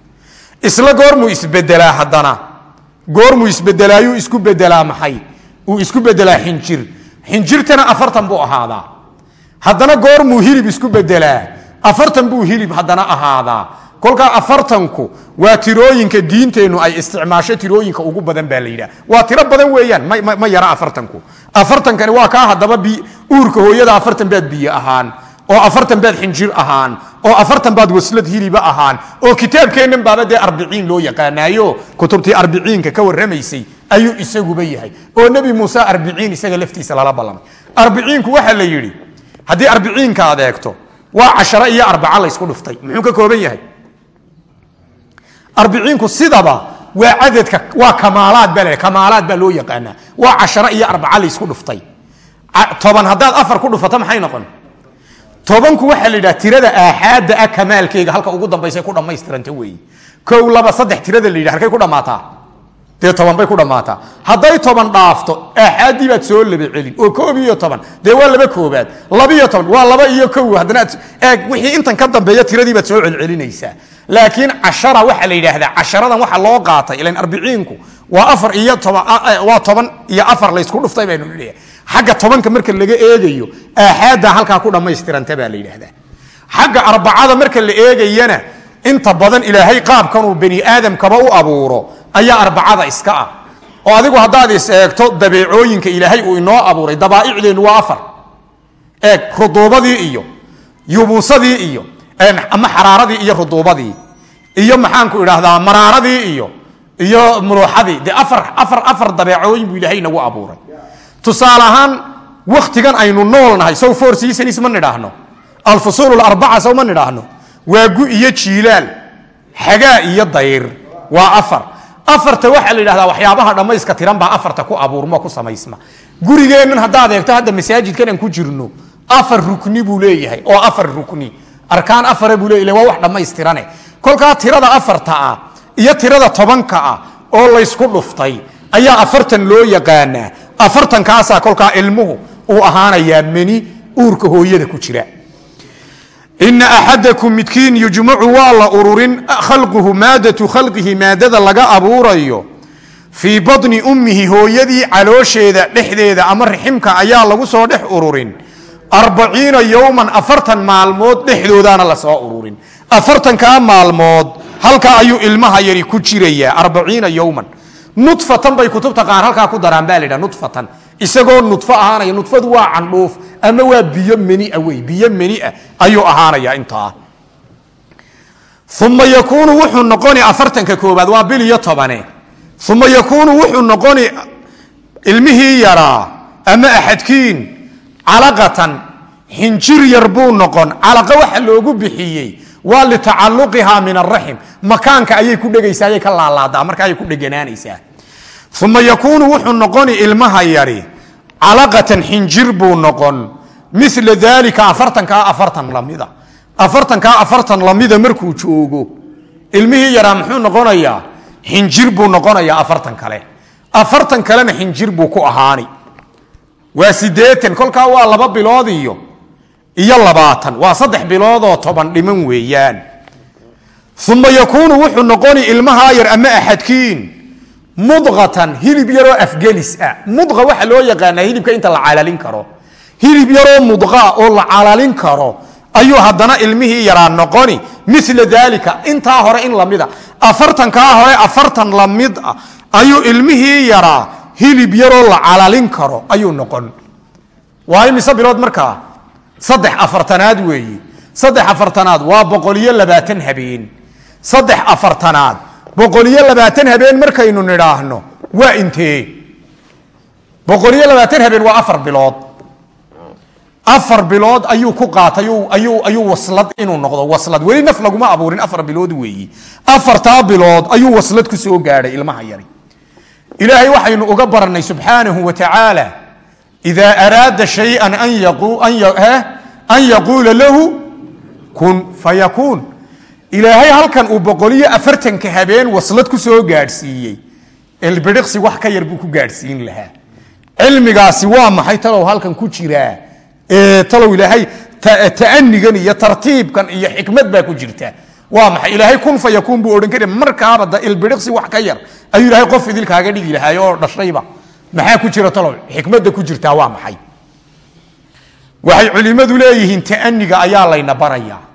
Isla goormuu isbedelaa haddana goormuu isbedelaayuu isku bedelaa maxay? Uu isku bedelaa xinjir. Xinjirtana afartan buu ahaadaa. Haddana goormuu hilib isku bedelaa afartan buu hilib haddana ahaadaa. Kolkaa afartanku waa tirooyinka diinteennu ay isticmaasho tirooyinka ugu badan baa la yidhaha. Waa tiro badan weeyaan ma yara afartanku. Afartankani waa kaa haddaba uurka hooyada afartan baad biyo ahaan oo afartan baad xinjir ahaan oo afartan baad waslad hiliba ahaan oo kitaabkeennan baaba dee arbiciin loo yaqaanaayo? Kutubtii arbiciinka ka warramaysay ayuu isaguba yahay oo nebi muuse arbiciin isaga laftiisa lala ballamay. Arbiciinku waxaa la yidhi haddii arbiciinka aad eegto waa casharo iyo arbaca laysku dhuftay. Muxuu ka kooban yahay? Arbiciinku sidaba waa cadadka waa kamaalaad baa kamaalaad baa loo yaqaanaa. Waa casharo iyo arbaca laysku dhuftay. Toban haddaad afar ku dhufato maxay noqon tobanku waxaa la yidhaha tirada aaxaada ah kamaalkeyga halka ugu dambaysa ku dhammaystiranta weeye kow laba saddex tirada la yidhah halkay ku dhammaataa dee toban bay ku dhammaataa hadday toban dhaafto aaxaaddii baad soo laba celin oo koob iyo toban dee waa laba koobaad labiyo toban waa laba iyo kow haddana eeg wixii intan ka dambeeya tiradii baad soo celcelinaysaa. Laakiin cashara waxaa la yidhaahdaa casharadan waxa loo qaatay ilan arbiciinku waa afar iyo toban waa toban iyo afar laysku dhuftay baynu leeyahay xagga tobanka marka laga eegayo aaxaadda halkaa ku dhammaystiranta baa la yidhaahdaa. Xagga arbacada marka la eegayana inta badan ilaahay qaabkanuu bani aadamkaba u abuuro ayaa arbacada iska ah. Oo adigu haddaad is eegto dabeecooyinka ilaahay uu inoo abuuray dabaa'icdeennu waa afar. Eeg ruduubadii iyo yubuusadii iyo ama xaraaradii iyo ruduubadii. Iyo maxaanku idhaahdaa maraaradii iyo iyo muruuxadii dee afar afar afar dabeecooyin buu ilaahay nagu abuuray. Tusaale ahaan waktigan aynu nool nahay sow four seasons ma nidhaahno. Alfusuul sow ma nidhaahno waa gu iyo jiilaal xagaa iyo dayr. Waa afar. Afarta waxaa la yidhahdaa waxyaabaha dhammayska tiran baa afarta ku abuurmo ku samaysma. Gurigeennan haddaad eegto hadda masaajidkan aan ku jirno afar rukni buu leeyahay oo afar rukni. Arkaan afara buu leeyahy waa wax dhammaystirane. Kolkaa tirada afarta ah iyo tirada tobanka ah oo laysku dhuftay ayaa afartan loo yaqaanaa. Afartankaasaa kolkaa ilmuhu uu ahaanayaa meni uurka hooyada ku jira ina axadakum midkiin yujmacu waa la ururin khalquhu maadatu khalqihi maadada laga abuurayo. Fii badni ummihi hooyadii caloosheeda dhexdeeda ama riximka ayaa lagu soo dhex ururin. Arbaciina yowman afartan maalmood dhexdoodaana la soo ururin. Afartankaa maalmood halka ayuu ilmaha yari ku jirayaa arbaciina yowman nudfatan bay kutubta qaar halkaa ku daraan baa laydhaha nudfatan isagoo nudfo ahaanaya nudfadu waa candhuuf ama waa biyo menia wey biyo menia ayuu ahaanaya intaa. Uma yakuunu wuxuu noqoni afartanka koobaad waa bil iyo tobane. Uma yakuunu wuxuu noqoni ilmihii yaraa ama axadkiin calaqatan xinjir yar buu noqon. Calaqa waxa loogu bixiyey waa litacaluqihaa min araxim makaanka ayay ku dhegaysaa ayay ka laalaadaa marka ayay ku dheganaanaysaa. Uma yakuunu wuxuu noqoni ilmaha yari calaqatan xinjir buu noqon. Mila daalika afartankaa afartan lamida. Afartankaa afartan lamida markuu joogo ilmihii yaraa muxuu noqonayaa? Xinjir buu noqonayaa afartan kale. Afartan kalena xinjir buu ku ahaani. Waa sideetan kolkaa waa laba bilood iyo iyo labaatan. Waa saddex biloodoo toban dhiman weeyaan. Uma yakuunu wuxuu noqoni ilmahaa yar ama axadkiin mudqatan hilib yaroo afgelis ah. Mudqa waxaa loo yaqaanaa hilibka inta la calalin karo. Hilib yaroo mudqaa oo la calalin karo ayuu haddana ilmihii yaraa noqoni. Mila daalika intaa hore in lamida afartankaa hore afartan la mid ah ayuu ilmihii yaraa hilib yaroo la calalin karo ayuu noqon. Waa imise bilood markaa saddex afartanaad weeyi. Saddex afartanaad waa boqol iyo labaatan habeen. Saddex afartanaad boqol iyo labaatan habeen markaynu nidhaahno waa intee? boqol iyo labaatan habeen waa afar bilood. Afar bilood ayuu ku qaatay ayuu waslad inuu noqdo. Waslad weli naf laguma abuurin afar bilood weeyi. Afartaa bilood ayuu waslad ku soo gaadhay ilmaha yari. Ilaahay waxaynu uga baranay subxaanahu wa tacaala idaa araada shayan an yaquula lahu kun fayakuun ilaahay halkan uu boqoliyo afartanka habeen waslad ku soo gaadhsiiyey. Elbidhiqsi wax ka yar buu ku gaadhsiin lahaa. Cilmigaasi waa maxay talow halkan ku jiraa? Talow ilaahay ta'anigan iyo tartiibkan iyo xikmad baa ku jirta. Waa maxay? Ilaahay kun fa buu odhan kari markaaba da ilbidhiqsi wax ka yar. Ayuu ilaahay qof idilkaaga dhigi lahaay oo dhashayba maxaa ku jira talow? Xikmadda ku jirtaa waa maxay? Waxay culimmadu leeyihiin ta'aniga ayaa layna barayaa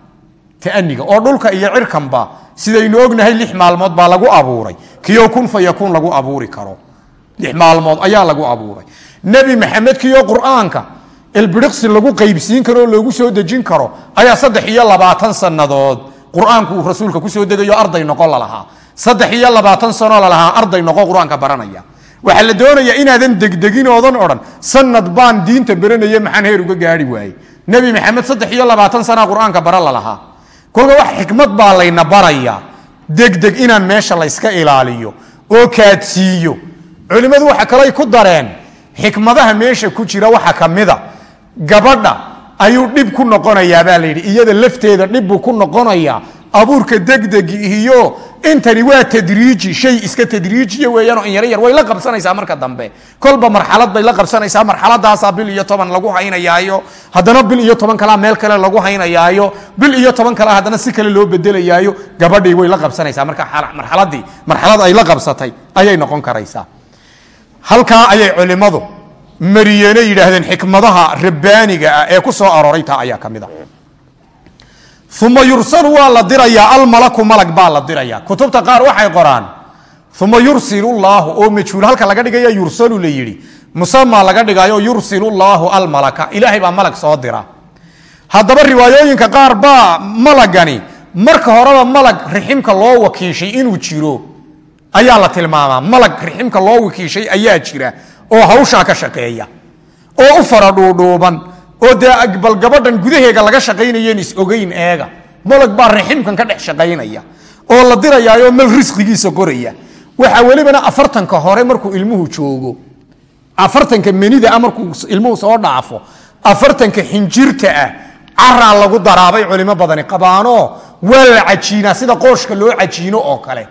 ta'aniga oo dhulka iyo cirkanba sidaynu ognahay lix maalmood baa lagu abuuray. Kiyo kun fa lagu abuuri karo. Lix maalmood ayaa lagu abuuray. Nebi maxamed kiyo qur'aanka ilbidhiqsi lagu qaybsiin karo oo loogu soo dejin karo ayaa saddex iyo labaatan sannadood qur'aanku uu rasuulka ku soo degayo arday noqon lalahaa saddex iyo labaatan sanoo lalahaa arday noqo qur'aanka baranaya. Waxaa la doonayaa inaadan degdegin oodan odhan sanad baan diinta baranaya maxaan heer uga gaari waaye nebi maxamed saddex iyo labaatan sanaa qur'aanka bara lalahaa kolka wax xikmad baa layna barayaa degdeg inaan meesha layska ilaaliyo oo kaadsiiyo. Culimmadu waxa kaley ku dareen xikmadaha meesha ku jira waxa ka mida gabadha ayuu dhib ku noqonayaa baa layidhi iyada lafteeda dhibbuu ku noqonayaa abuurka degdeg iyo intani waa tadriiji shay iska tadriijiya weeyaanoo in yaro yar way la qabsanaysaa marka dambe. Kolba marxalad bay la qabsanaysaa marxaladaasaa bil iyo toban lagu haynayaayo. Haddana bil iyo toban kalea meel kale lagu haynayaayo. Bil iyo toban kalea haddana si kale loo bedelayaayo gabadhii way la qabsanaysaa marka marxaladii marxalad ay la qabsatay ayay noqon karaysaa. Halkaa ayay culimmadu mariyeene yidhaahdeen xikmadaha rabbaaniga ah ee ku soo arooray taa ayaa ka mid a uma yursalu waa la dirayaa almalaku malag baa la dirayaa kutubta qaar waxay qoraan uma yursilu llaahu oo majhuul halka laga dhigaya yursalu la yidhi. Musama laga dhigayo yursilu llaahu almalaka. Ilaahay baa malag soo dira. Haddaba riwaayooyinka qaar baa malagani. Marka horeba malag riximka loo wakiishay inuu jiro ayaa la tilmaamaa. Malag riximka loo wakiishay ayaa jira oo hawshaa ka shaqeeya oo u fara dhuudhuuban oo dee bal gabadhan gudaheega laga shaqaynayen is-ogeyn eega. Malag baa riximkan ka dhex shaqaynaya oo la dirayaayo mal risqigiisa qoraya. Waxaa welibana afartanka hore markuu ilmuhu joogo afartanka menida ah markuu ilmuhu soo dhaafo afartanka xinjirta ah caraa lagu daraabay culimo badani. Qabaanoo waa la cajiinaa sida qooshka loo cajiino oo kale.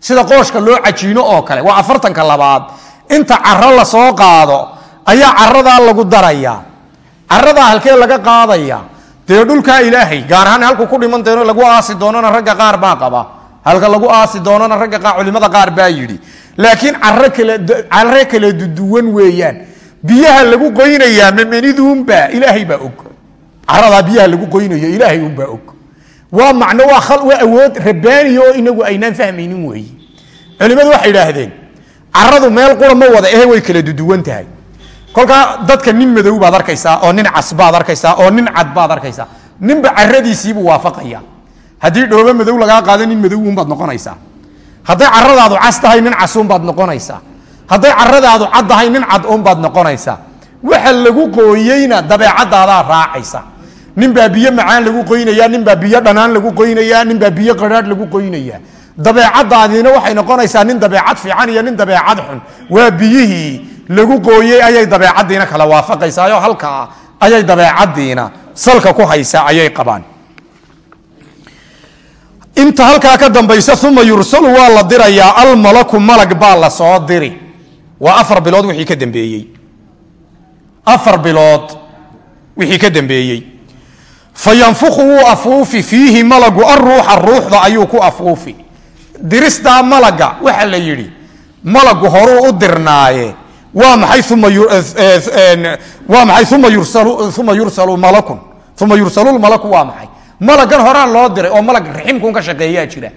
Sida qooshka loo cajiino oo kale. Waa afartanka labaad. Inta caro la soo qaado ayaa caradaa lagu darayaa caradaa halkee laga qaadaya. Dee dhulkaa ilaahay gaar ahaan halku ku dhiman doono lagu aasi doonana ragga qaar baa qaba. Halka lagu aasi doonana ragga qaar culimada qaar baa yidhi. Laakiin caro kale caro kala duduwan weeyaan. Biyaha lagu qoynayaa mameniduunbaa ilaahay baa og. Caradaa biyaha lagu qoynayo ilaahay unbaa og. Waa macno waa waa awood rabbaaniya oo inagu aynaan fahmaynin weeye culimmadu waxay idhaahdeen caradu meel qura ma wada ehe way kala duduwan tahay kolkaa dadka nin madow baad arkaysaa oo nin cas baad arkaysaa oo nin cad baad arkaysaa ninba caradiisiibuu waafaqaya. Haddii dhoobo madow lagaa qaado nin madow unbaad noqonaysaa. Hadday caradaadu cas tahay nin casuunbaad noqonaysaa. Hadday caradaadu cad tahay nin cad unbaad noqonaysaa. Waxa lagu qooyeyna dabeecadaadaa raacaysa. Ninbaa biyo macaan lagu qoynayaa ninbaa biyo dhanaan lagu qoynayaa ninbaa biyo qaraadh lagu qoynayaa. Dabeecadaadiina waxay noqonaysaa nin dabeecad fiican iyo nin dabeecad xun. Waa biyihii lagu qooyey ayay dabeecadiina kala waafaqaysaayo halkaa ayay dabeecadiina salka ku haysaa ayay qabaan. Inta halkaa ka dambaysa uma yursalu waa la dirayaa almalaku malag baa la diri. Waa afar bilood wixii ka dambeeyey. Afar bilood wixii ka dambeeyey. Fa wuu afuufi fiihi malagu aruuxa ruuxda ayuu ku afuufi. Diristaa malaga waxaa la yidhi malagu horuu u dirnaaye waa maxay waa maxay uma yursalu malakun? Uma yursalu malaku waa maxay? Malagan horaan loo diray oo malag raximkun ka shaqeeyaa jira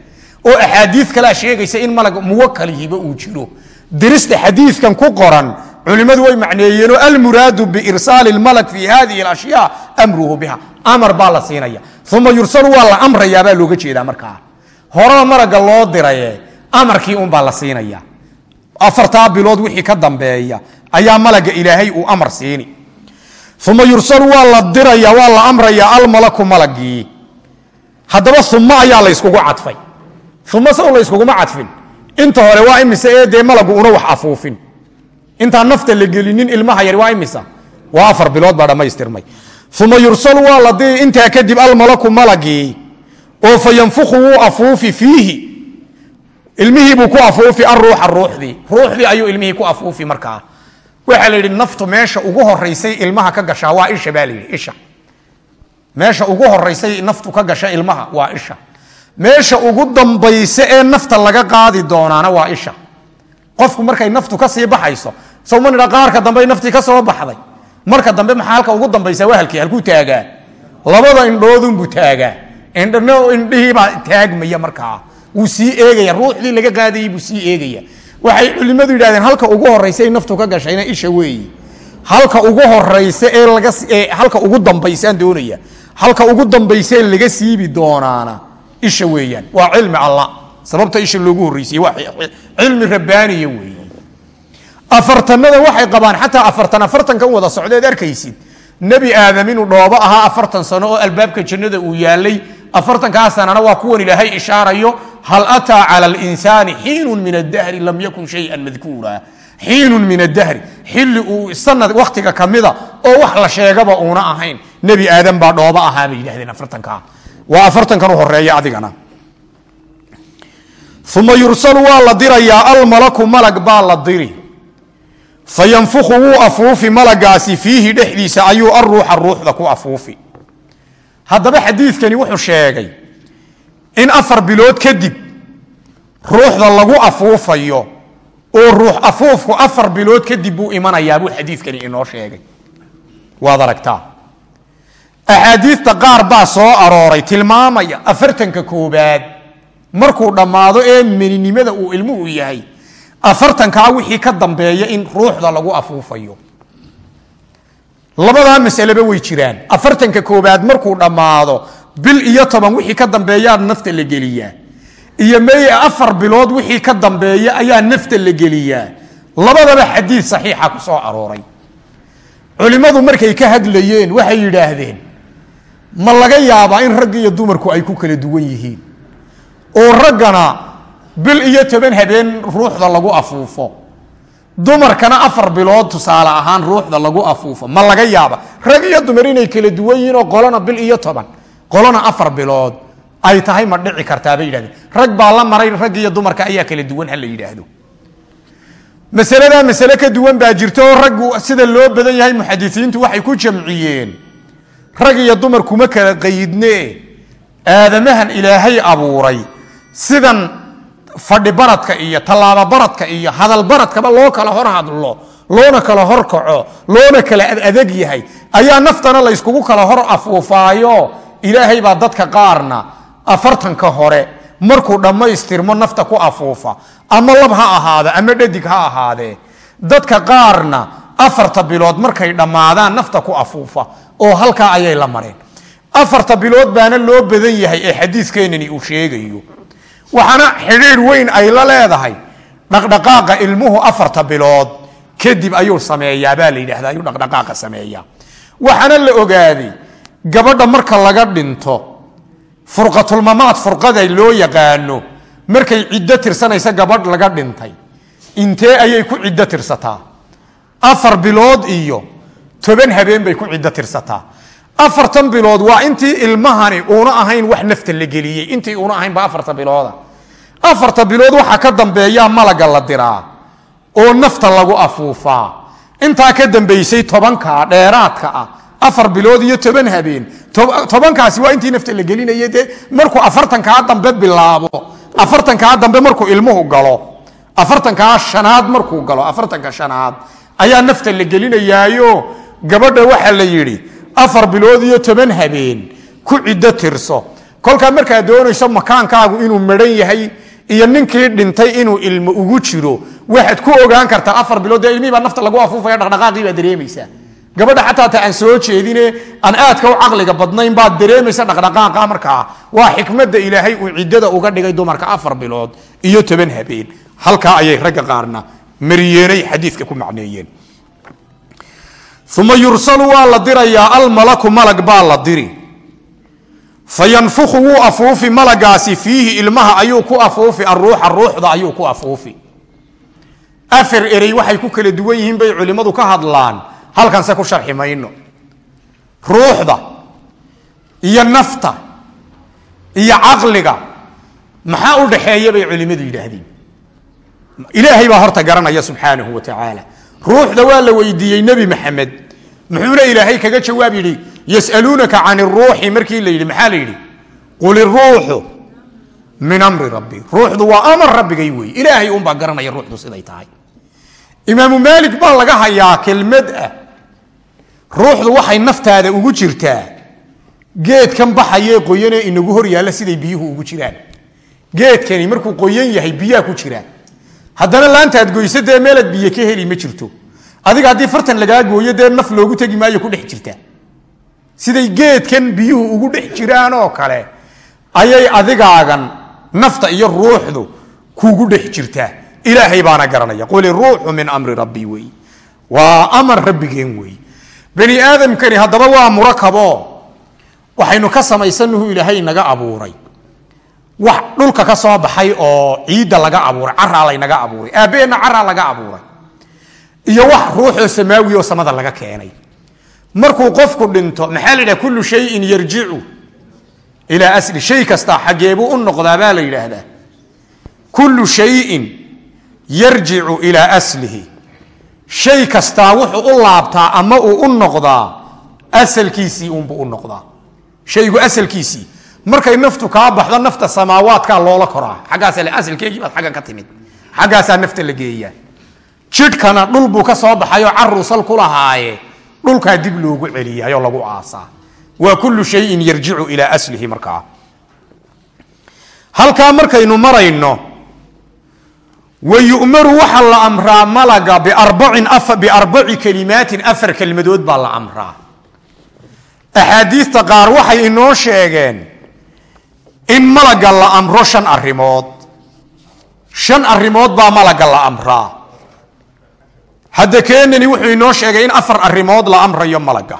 oo axaadii kalea sheegaysa in malag muwakalihiba uu jiro. Dirista xadiikan ku qoran culimmadu way macneeyeenoo almuraadu biirsaali malak fi hadihi ashyaa amruhu biha. Amar baa la siinaya. Uma yursalu waa la amrayaabaa looga jeedaa markaa. Horeba malaga loo diraye amarkii unbaa la siinaya afartaa bilood wixii ka dambeeya ayaa malaga ilaahay uu amar siini. Uma yursalu waa la diraya waa la amraya almalaku malagii haddaba uma ayaa layskugu cadfay. Uma saw layskuguma cadfin. Inta hore waa imise ee malagu una wax afuufin. Intaan nafta la gelinin ilmaha yari waa imisa. Waa afar bilood baa dhammaystirmay. Uma yursalu waa la diri intaa kadib almalaku malagii oo fa wuu afuufi fiihi ilmihiibuu ku afuufi aruuxa ruuxdii. Ruuxdii ayuu ilmihii ku afuufi markaa. Waxaa la yidhi naftu meesha ugu horaysay ilmaha ka gashaa waa isha baa la yidhi isha. Meesha ugu horaysay naftu ka gasha ilmaha waa isha. Meesha ugu dambaysa ee nafta laga qaadi doonaana waa isha. Qofku markay naftu ka sii baxayso sawma nidha qaarka dambe naftii ka soo baxday. Marka dambe maxaa halka ugu dambaysa waa halkii halkuu taagaa. Labada indhoodunbuu taagaa. Indhna indhihiibaa taagmaya markaa wuu sii eegaya ruuxdii laga qaadayay buu sii eegaya. Waxay culimadu yidhahdeen halka ugu horaysa naftu ka gashayna isha weeyi. Halka ugu horaysa ee laga halka ugu dambaysaan doonaya. Halka ugu dambaysee laga siibi doonaana isha weeyaan. Waa cilmi allah. Sababta isha loogu horreysiyey waa cilmi rabbaaniya weeye afartanada waxay qabaan xataa afartan afartankan wada socdeed arkaysid. Nebi aadam inuu dhoobo ahaa afartan sano oo albaabka jannada uu yaalay afartankaa sanana waa kuwan ilaahay ishaarayo hal ataa cala linsaani xiinun min adahri lam yakun shayan madkuura. Xiinun min adahri xilli uu sanad wakhtiga kamida oo wax la sheegaba uuna ahayn. Nebi aadam baa dhoobo ahaa bay yidhahdeen afartankaa waa afartankan u horreeya adigana. Uma yursalu waa la dirayaa almalaku malag baa la diri. Fa yanfuku wuu afuufi malagaasi fiihi dhexdiisa ayuu aruuxa ruuxda ku afuufi haddaba xadiidkani wuxuu sheegay in afar bilood kadib ruuxda lagu afuufayo oo ruux afuufku afar bilood kadib buu imanayaa buu xadiidkani inoo sheegay. Waad aragtaa. Axaadiista qaar baa soo arooray tilmaamaya afartanka koobaad markuu dhammaado ee meninimada uu ilmuhu yahay afartankaa wixii ka dambeeya in ruuxda lagu afuufayo labadaa masaleba way jiraan. Afartanka koobaad markuu dhammaado bil iyo toban wixii ka dambeeyaa nafta la geliyaa. Iyo meye afar bilood wixii ka dambeeya ayaa nafta la geliyaa. Labadaba xadiid saxiixa ku soo arooray. Culimmadu markay ka hadlayeen waxay yidhaahdeen ma laga yaabaa in ragga iyo dumarku ay ku kala duwan yihiin? Oo raggana bil iyo toban habeen ruuxda lagu afuufo dumarkana afar bilood tusaale ahaan ruuxda lagu afuufo. Ma laga yaaba. Rag iyo dumar inay kala duwan yihiin oo qolona bil iyo toban. Qolona afar bilood ay tahay ma dhici kartaa bay yidhahdeen. Rag baa la maray rag iyo dumarka ayaa kala duwan ha la yidhaahdo. Masaladaa masale ka duwan baa jirta oo raggu sida loo badan yahay muxadisiintu waxay ku jamciyeen. Rag iyo dumar kuma kala qayidne aadamahan ilaahay abuuray. Sidan fadhi baradka iyo tallaabo baradka iyo hadal baradkaba loo kala hor hadlo loona kala hor kaco loona kala adadeg yahay. Ayaa naftana layskugu kala hor afuufaayo. Ilaahay baa dadka qaarna afartanka hore markuu dhammaystirmo nafta ku afuufa. Ama lab ha ahaade ama dhadig ha ahaadee dadka qaarna afarta bilood markay dhammaadaan nafta ku afuufa oo halkaa ayay la mareen. Afarta bilood baana loo badan yahay ee xadiiskeenani uu sheegayo waxaana xidhiir weyn ay la leedahay dhaqdhaqaaqa ilmuhu afarta bilood. Kadib ayuu sameeyaa baa la yidhahda ayuu dhaqdhaqaaqa sameeyaa. Waxaana la ogaaday gabadha marka laga dhinto furqatulmamaad furqada loo yaqaano markay ciddo tirsanaysa gabadh laga dhintay. Intee ayay ku ciddo tirsataa? Afar bilood iyo toban habeen bay ku ciddo tirsataa afartan bilood waa intii ilmahani uuna ahayn wax nafta la geliyey. Intii uuna ahaynba afarta bilooda. Afarta bilood waxaa ka dambeeyaa malaga la diraa oo nafta lagu afuufaa. Intaa ka dambaysay tobanka dheeraadka ah. Afar bilood iyo toban habeen. Tobankaasi waa intii nafta la gelinaya dee markuu afartankaa dambe bilaabo. Afartankaa dambe markuu ilmuhu galo. Afartankaa shanaad markuu galo. Afartanka shanaad ayaa nafta la gelinayaayo. Gabadha waxaa la yidhi afar bilood iyo toban habeen ku ciddo tirso. Kolkaa markaad doonayso makaankaagu inuu maran yahay iyo ninkii dhintay inuu ilmo ugu jiro waxaad ku ogaan kartaa afar bilood. Dee ilmihii baa nafta lagu afuufaya dhaqdhaqaaqii baa dareemaysaa. Gabadha xataa ta aan soo jeedine aan aadka u caqliga badnayn baad dareemaysa dhaqdhaqaaqa markaa. Waa xikmada ilaahay uu ciddada uga dhigay dumarka afar bilood iyo toban habeen. Halkaa ayay ragga qaarna mariyeenay xadiidka ku macneeyeen uma yursalu waa la dirayaa almalaku malag baa la diri. Fayanfuku wuu afuufi malagaasi fiihi ilmaha ayuu ku afuufi aruuxa ruuxda ayuu ku afuufi. Afar erey waxay ku kala duwan yihiin bay culimmadu ka hadlaan halkanse ku sharxi mayno. Ruuxda iyo nafta iyo caqliga maxaa u dhaxeeya bay culimmadu yidhaahdeen. Ilaahay baa horta garanaya subxaanahu wa tacaala ruuxda waa la weydiiyey nebi maxamed. Muxuuna ilaahay kaga jawaab yidhi yasaluunaka can iruuxi markii la yidhi maxaa la yidhi? Qul iruuxu min amri rabbi. Ruuxdu waa amar rabbigay wey. Ilaahay unbaa garanaya ruuxdu siday tahay. Imaamu maalik baa laga hayaa kelmad ah. Ruuxdu waxay naftaada ugu jirtaa. Geedkan baxayee qoyanee inagu hor yaalla siday biyuhu ugu jiraan. Geedkani markuu qoyan yahay biyaa ku jiraan haddana laantaad goyso dee meelaad biyo ka heli ma jirto. Adiga haddii fartan lagaa gooyo dee naf loogu tegi maayo ku dhex jirta. Siday geedkan biyuhu ugu dhex jiraan oo kale ayay adigaagan nafta iyo ruuxdu kugu dhex jirtaa ilaahay baana garanaya. Quli ruuxu min amri rabbi wey. Waa amar rabbigeen wey. Bani aadamkani haddaba waa murakabo waxaynu ka samaysanuhu ilaahay naga abuuray wax dhulka ka soo baxay oo ciidda laga abuuray caraa laynaga abuuray aabbeenna caraa laga abuuray iyo wax ruuxoo samaawi oo samada laga keenay. Markuu qofku dhinto maxaa la yidhaha kullu shayin yarjicu ilaa asli. Shay kastaa xageebuu u noqdaa baa la yidhaahdaa kullu shayin yarjicu ilaa aslihi. Shay kastaa wuxuu u laabtaa ama uu u noqdaa asalkiisii unbuu u noqdaa. Shaygu asalkiisii markay naftu kaa baxdo nafta samaawaadkaa loola koraa. Xaggaasa asalkeegii baad xaggan ka timid. Xaggaasaa nafta la geeyaa jidhkana dhul buu ka soo baxayoo carusal ku lahaaye. Dhulkaa dib loogu celiyayoo lagu aasaa. Waa kullu shayin yarjicu ilaa aslihi markaa. Halkaa markaynu marayno wayu'maru waxaa la amraa malaga biarbaci kalimaatin afar kelmadood baa la amraa. Axaadiista qaar waxay inoo sheegeen in malaga la amro shan arrimood shan arrimood baa malaga la amraa hadda keenani wuxuu inoo sheegay in afar arrimood la amrayo malaga.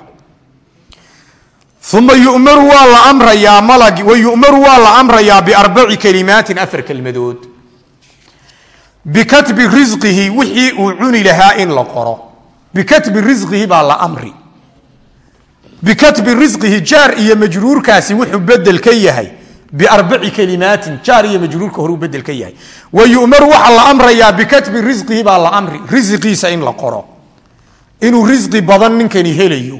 Uma yumaru waa la amrayaa malag wayu'maru waa la amrayaa biarbaci kalimaatin afar kelmadood. Bikatbi risqihi wixii uu cuni lahaa in la qoro. Bikatbi risqihi baa la amri. Bikatbi risqihi jaar iyo majruurkaasi wuxuu bedel ka yahay biarbaci kalimaatin jaar iyo majruurka horuu bedel ka yahay wa yu'maru waxaa la amrayaa bikatbi risqihi baa la amri risqiisa in la qoro inuu risqi badan ninkani helayo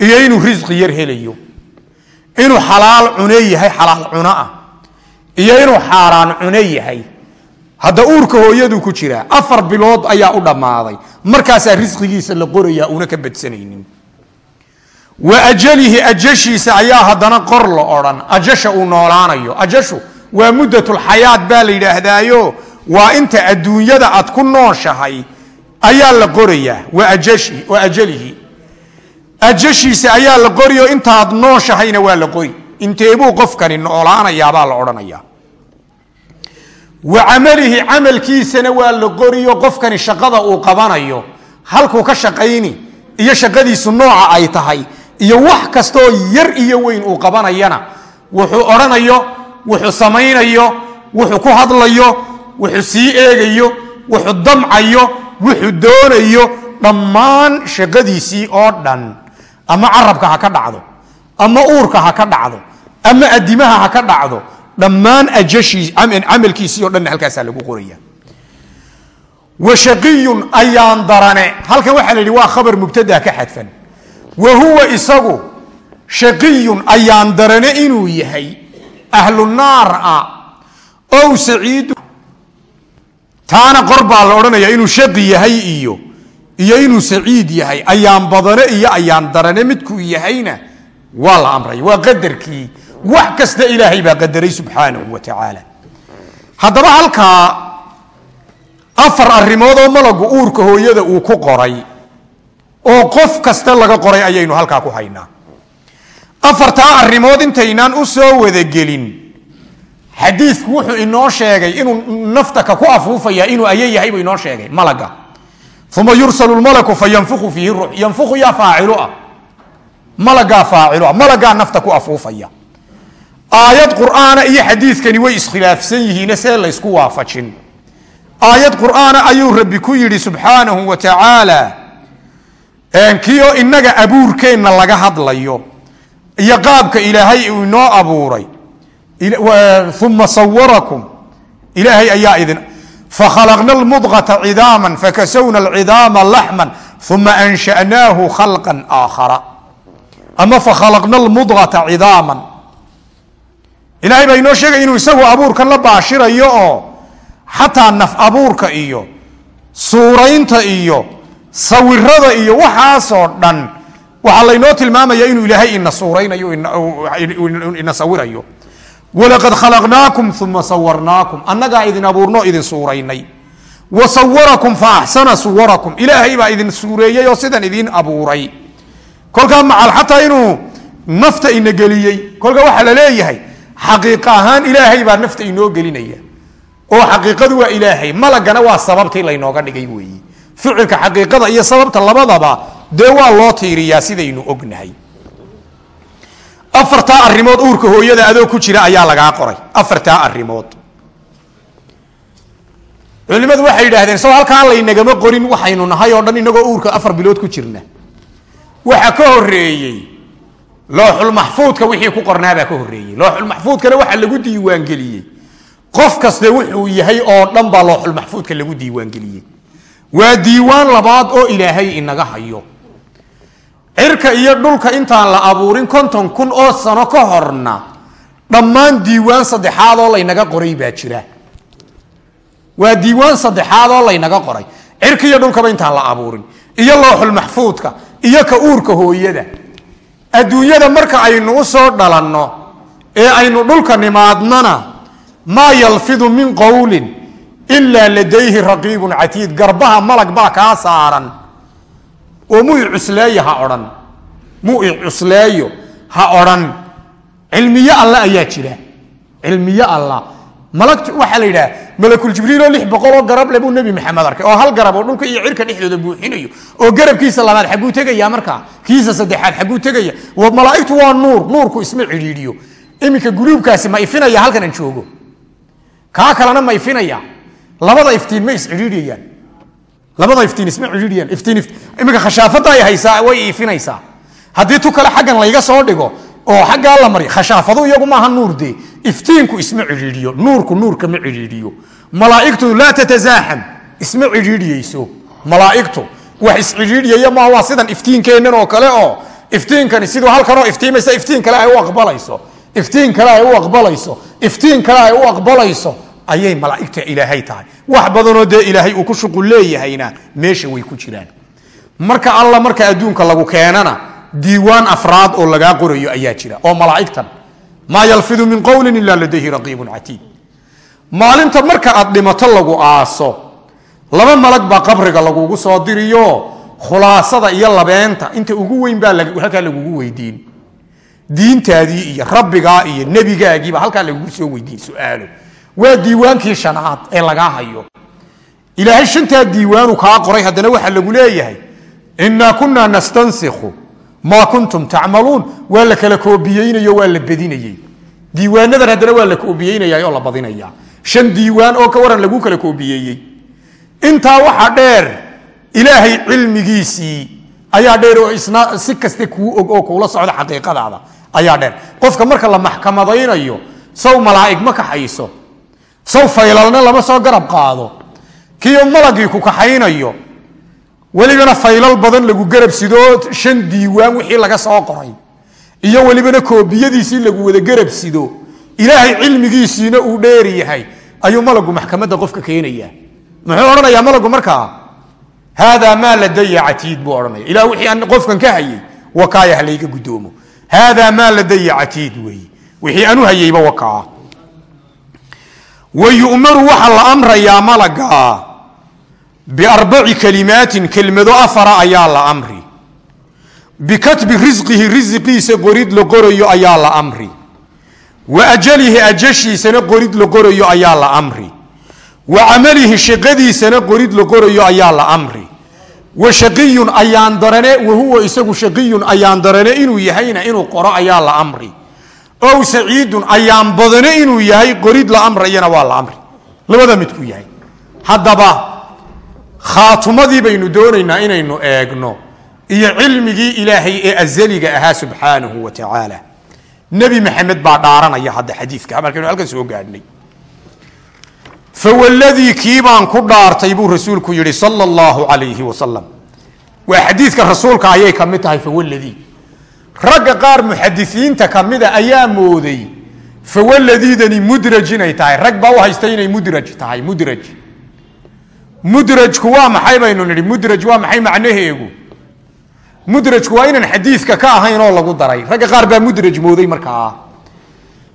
iyo inuu risqi yar helayo inuu xalaal cune yahay xalaal cuno ah iyo inuu xaaraan cune yahay hadda uurka hooyadu ku jiraa afar bilood ayaa u dhammaaday markaasaa risqigiisa la qorayaa una ka badsanaynin wa ajalihi ajashiisa ayaa haddana qor la odhan. Ajasha uu noolaanayo. Ajashu waa muddatulxayaat baa la yidhaahdaayo. Waa inta adduunyada aad ku nooshahay ayaa la qorayaa wa ajalihi. Ajashiisa ayaa la qoriyo intaad nooshahayna waa la qori inteebuu qofkani noolaanayaabaa la odhanaya wa camalihi camalkiisana waa la qoriyo qofkani shaqada uu qabanayo. Halkuu ka shaqayni iyo shaqadiisu nooca ay tahay iyo wax kastaoo yar iyo weyn uu qabanayana wuxuu odhanayo wuxuu samaynayo wuxuu ku hadlayo wuxuu sii eegayo wuxuu damcayo wuxuu doonayo dhammaan shaqadiisii oo dhan. Ama carabka ha ka dhacdo ama uurka ha ka dhacdo ama adimaha ha ka dhacdo dhammaan camalkiisii o dhanna halkaasaa lagu qoraya. Wa shaqiyun ayaan darane. Halkan waxaa la yidhi waa khabar mubtada ka xadfan wa huwa isagu shaqiyun ayaan darane inuu yahay ahlu naar ah ow saciidu taana qor baa la odhanaya inuu shaqi yahay iyo iyo inuu saciid yahay. Ayaan badane iyo ayaan darane midkuu yahayna waa la amray waa qadarkii. Wax kasta ilaahay baa qadaray subxaanahu wa tacaala. Haddaba halkaa afar arrimood oo malagu uurka hooyada uu ku qoray oo qof kasta laga qoray ayaynu halkaa ku haynaa. Afartaa arrimood intaynaan u soo wadagelin xadiidku wuxuu inoo sheegay inuu nafta ka ku afuufaya inuu aye yahay buu inoo sheegay malaga. Uma yursalu malaku fa fiihi ruux. Yanfuku yaa faacilu ah. Malagaa faacilu ah. Malagaa nafta ku afuufaya. Aayad qur'aana iyo xadiidkani way iskhilaafsan yihiine see laysku waafajin. Aayad qur'aana ayuu rabbi ku yidhi subxaanahu wa tacaala kioo innaga abuurkeenna laga hadlayo. Iyo qaabka ilaahay uu inoo abuuray. Uma sawarakum ilaahay ayaa idin fakhalaqna lmudqata cidaama fakasawna alcidaama laxman uma ansha'naahu khalqan aakhara. Ama fakhalaqna lmudqata cidaaman. Ilaahay baa inoo sheegay inuu isagu abuurkan la baashirayo oo xataa naf abuurka iyo suuraynta iyo sawirada iyo waxaasoo dhan waxaa laynoo tilmaamaya inuu ilaahay ina suuraynayo ina sawirayo. Walaqad khalaqnaakum uma sawarnaakum. Annagaa idin abuurno idin suuraynay. Wa sawarakum fa axsana suwarakum. Ilaahay baa idin suureeyey oo sidan idin abuuray. Kolkaa macal xataa inuu nafta ina geliyey. Kolka waxaa la leeyahay xaqiiq ahaan ilaahay baa nafta inoo gelinaya. Oo xaqiiqadu waa ilaahay malagana waa sababtii laynooga dhigay weeyi ficilka xaqiiqada iyo sababta labadaba dee waa loo tiiriyaa sidaynu ognahay. Afartaa arimood uurka hooyada adoo ku jira ayaa lagaa qoray. Afartaa arimood culimadu waxay yidhaahdeen soo halkaan laynagama qorin waxaynu nahay oo dhan inagoo uurka afar bilood ku jirna. Waxa ka horeeyey looxulmaxfuudka wixii ku qornaabaa ka horeeyey looxulmaxfuudkana waxaa lagu diiwaangeliyey. Qof kaste wuxuu yahay oo dhan baa looxulmaxfuudka lagu diiwaangeliyey waa diiwaan labaad oo ilaahay inaga hayo. Cirka iyo dhulka intaan la abuurin konton kun oo sano ka horna dhammaan diiwaan saddexaad oo laynaga qoray baa jira. Waa diiwaan saddexaad oo laynaga qoray. Cirka iyo dhulkaba intaan la abuurin. Iyo looxulmaxfuudka iyo ka uurka hooyada. Adduunyada marka aynu u soo dhalanno ee aynu dhulka nimaadnana maa yalfidu min qowlin ilaa ladayhi raqiibun catiid garbaha malag baa kaa saaran oo mu i cusleeyo ha odhan mu i ha odhan cilmiyo alla ayaa jira cilmiyo alla malagt waxaa la yidhaha malakuljibriil oo lix boqoloo garab le buu nebi maxamed arkay oo hal garab oo dhulka iyo cirka dhexdooda buuxinayo oo garabkiisa labaad xagguu tegaya markaa kiisa saddexaad xagguu tegaya malaaigtu waa nuur nuurku isma cidhiidhiyo iminka guluubkaasi ma ifinaya halkan joogo kaa kalena ma ifinaya labada iftiin ma iscidhiidhiyayaan labada iftiin isma cidhiidhiyaan iftiin iminka khashaafada ay haysaa way ifinaysaa haddii tu kale xaggan layga soo dhigo oo xaggaa la mari khashaafadu iyagu maaha nuur dee. Iftiinku isma cidhiidhiyo nuurku nuurka ma cidhiidhiyo malaaigtu laa tatasaaxam isma cidhiidhiyeyso malaaigtu wax iscidhiidhiyaya maaha waa sidan iftiinkeennan oo kale oo iftiinkani siduu halkanoo iftiimaysa iftiin kale ay u aqbalayso. Iftiin kale ay u aqbalayso. Iftiin kale ay u aqbalayso ayay malaaigta ilaahay tahay. Wax badanoo dee ilaahay uu ku shuqul leeyahayna meesha way ku jiraan. Marka alla marka adduunka lagu keenana diiwaan afraad oo lagaa qorayo ayaa jira oo malaaigtan maa yalfidu min qowlin ila ladayhi raqiibun catiid. Maalinta marka aad dhimato lagu aaso laba malag baa qabriga lagugu soo diriyo khulaasada iyo labeenta inta ugu weyn baa halkaa lagugu weydiin. Diintaadii iyo rabbigaa iyo nebigaagiiba halkaa lagugu soo weydiin suaalo waa diiwaankii shanaad ee lagaa hayo. Ilaahay shantaa diiwaanu kaa qoray haddana waxaa lagu leeyahay inaa kunaa nastansikhu maa kuntum tacmaluun. Waa la kala koobiyeynayo waa la bedinayey. Diiwaanadan haddana waa la koobiyeynaya oo la badinaya shan diiwaan oo ka waran lagu kala koobiyeeyey intaa waxa dheer ilaahay cilmigiisii ayaa dheer oo isna si kaste kuu og oo kuula socda xaqiiqadaada ayaa dheer. Qofka marka la maxkamadaynayo saw malaa'ig ma kaxayso saw faylalna lama soo garab qaado. Kiyo malagii ku kaxaynayo. Welibana faylal badan lagu garab sidoo shan diiwaan wixii laga soo qoray. Iyo welibana koobiyadiisii lagu wada garab sido. Ilaahay cilmigiisiina uu dheer yahay. Ayuu malagu maxkamadda qofka keenaya muxuu odhanayaa malagu markaa haadaa maa ladaya catiid buu odhanaya ilah wixii qofkan ka hayay wakaaya halayga guddoomo haadaa maa ladaya catiid weeye wixii aanu hayayba wakaa wa yu'maru waxaa la amrayaa malaga biarbaci kalimaatin kelmado afara ayaa la amri bikatbi risqihi risiqiisa qorid la qorayo ayaa la amri wa ajalihi ajashiisana qorid la qorayo ayaa la amri wa camalihi shaqadiisana qorid la qorayo ayaa la amri wa shaqiyun ayaan darane wahuwa isagu shaqiyun ayaan darane inuu yahayna inuu qoro ayaa la amri ow saciidun ayaan badane inuu yahay qorid la amrayana waa la amri labada midku yahay. Haddaba khaatumadii baynu doonaynaa inaynu eegno iyo cilmigii ilaahay ee azaliga ahaa subxaanahu wa tacaala nebi maxamed baa dhaaranaya hadda xadiika markaynu halkan soo gaadhnay fawladii kii baan ku dhaartay buu rasuulku yihi sal allahu alayhi wasalam waa xadiidka rasuulka ayay ka mid tahay fawladii ragga qaar muxadisiinta kamida ayaa mooday fawaladiidani mudraj inay tahay. Rag baa u haysta inay mudraj tahay mudraj. Mudrajku waa maxay baynu nihi mudraj waa maxay macnaheegu? Mudrajku waa inaan xadiidka ka ahayn oo lagu daray. Ragga qaar baa mudraj mooday markaa.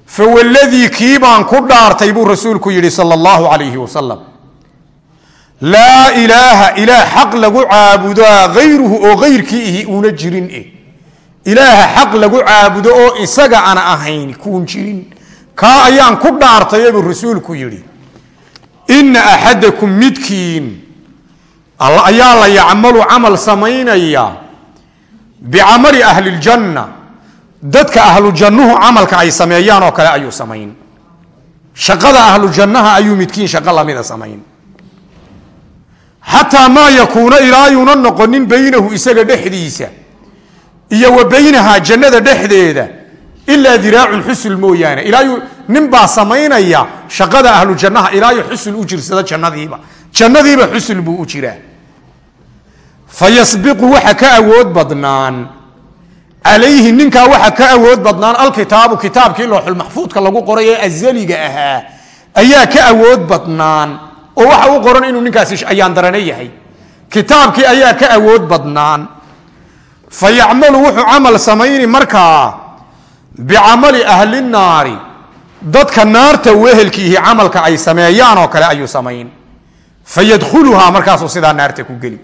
Fawladii kii baan ku dhaartay buu rasuulku yidhi sal allahu alayhi wasalam laa ilaaha ilaah xaq lagu caabudaa hayruhu oo hayrkii ihi uuna jirin e ilaaha xaq lagu caabudo oo isaga ana ahayn kuun jirin. Kaa ayaan ku dhaartay buu rasuulku yidhi ina axadakum midkiin. Ayaa la yacmalu camal samaynaya bicamali ahli ljanna dadka ahlu jannuhu camalka ay sameeyaan oo kale ayuu samayn. Shaqada ahlu jannaha ayuu midkiin shaqo lamida samayn. Xataa maa yakuuna ilaa yuuna noqonin baynahu isaga dhexdiisa iyo wa baynahaa jannada dhexdeeda ilaa diraacun xusul mooyaane. Ilaayu ninbaa samaynaya shaqada ahlu jannaha ilaayu xusul u jirsada jannadiiba. Jannadiiba xusul buu u jiraa. Fa waxa ka awood badnaan. Calayhi ninkaa waxa ka awood badnaan alkitaabu kitaabkii looxulmaxfuudka lagu qoray ee azaliga ahaa ayaa ka awood badnaan. Oo waxa u qoran inuu ninkaasi ayaan darane yahay. Kitaabkii ayaa ka awood badnaan fa yacmalu wuxuu camal samayni markaa bicamali ahli naari dadka naarta wehelkiihi camalka ay sameeyaan oo kale ayuu samayn. Fa yadkhuluhaa markaasuu sidaa naarta ku geli.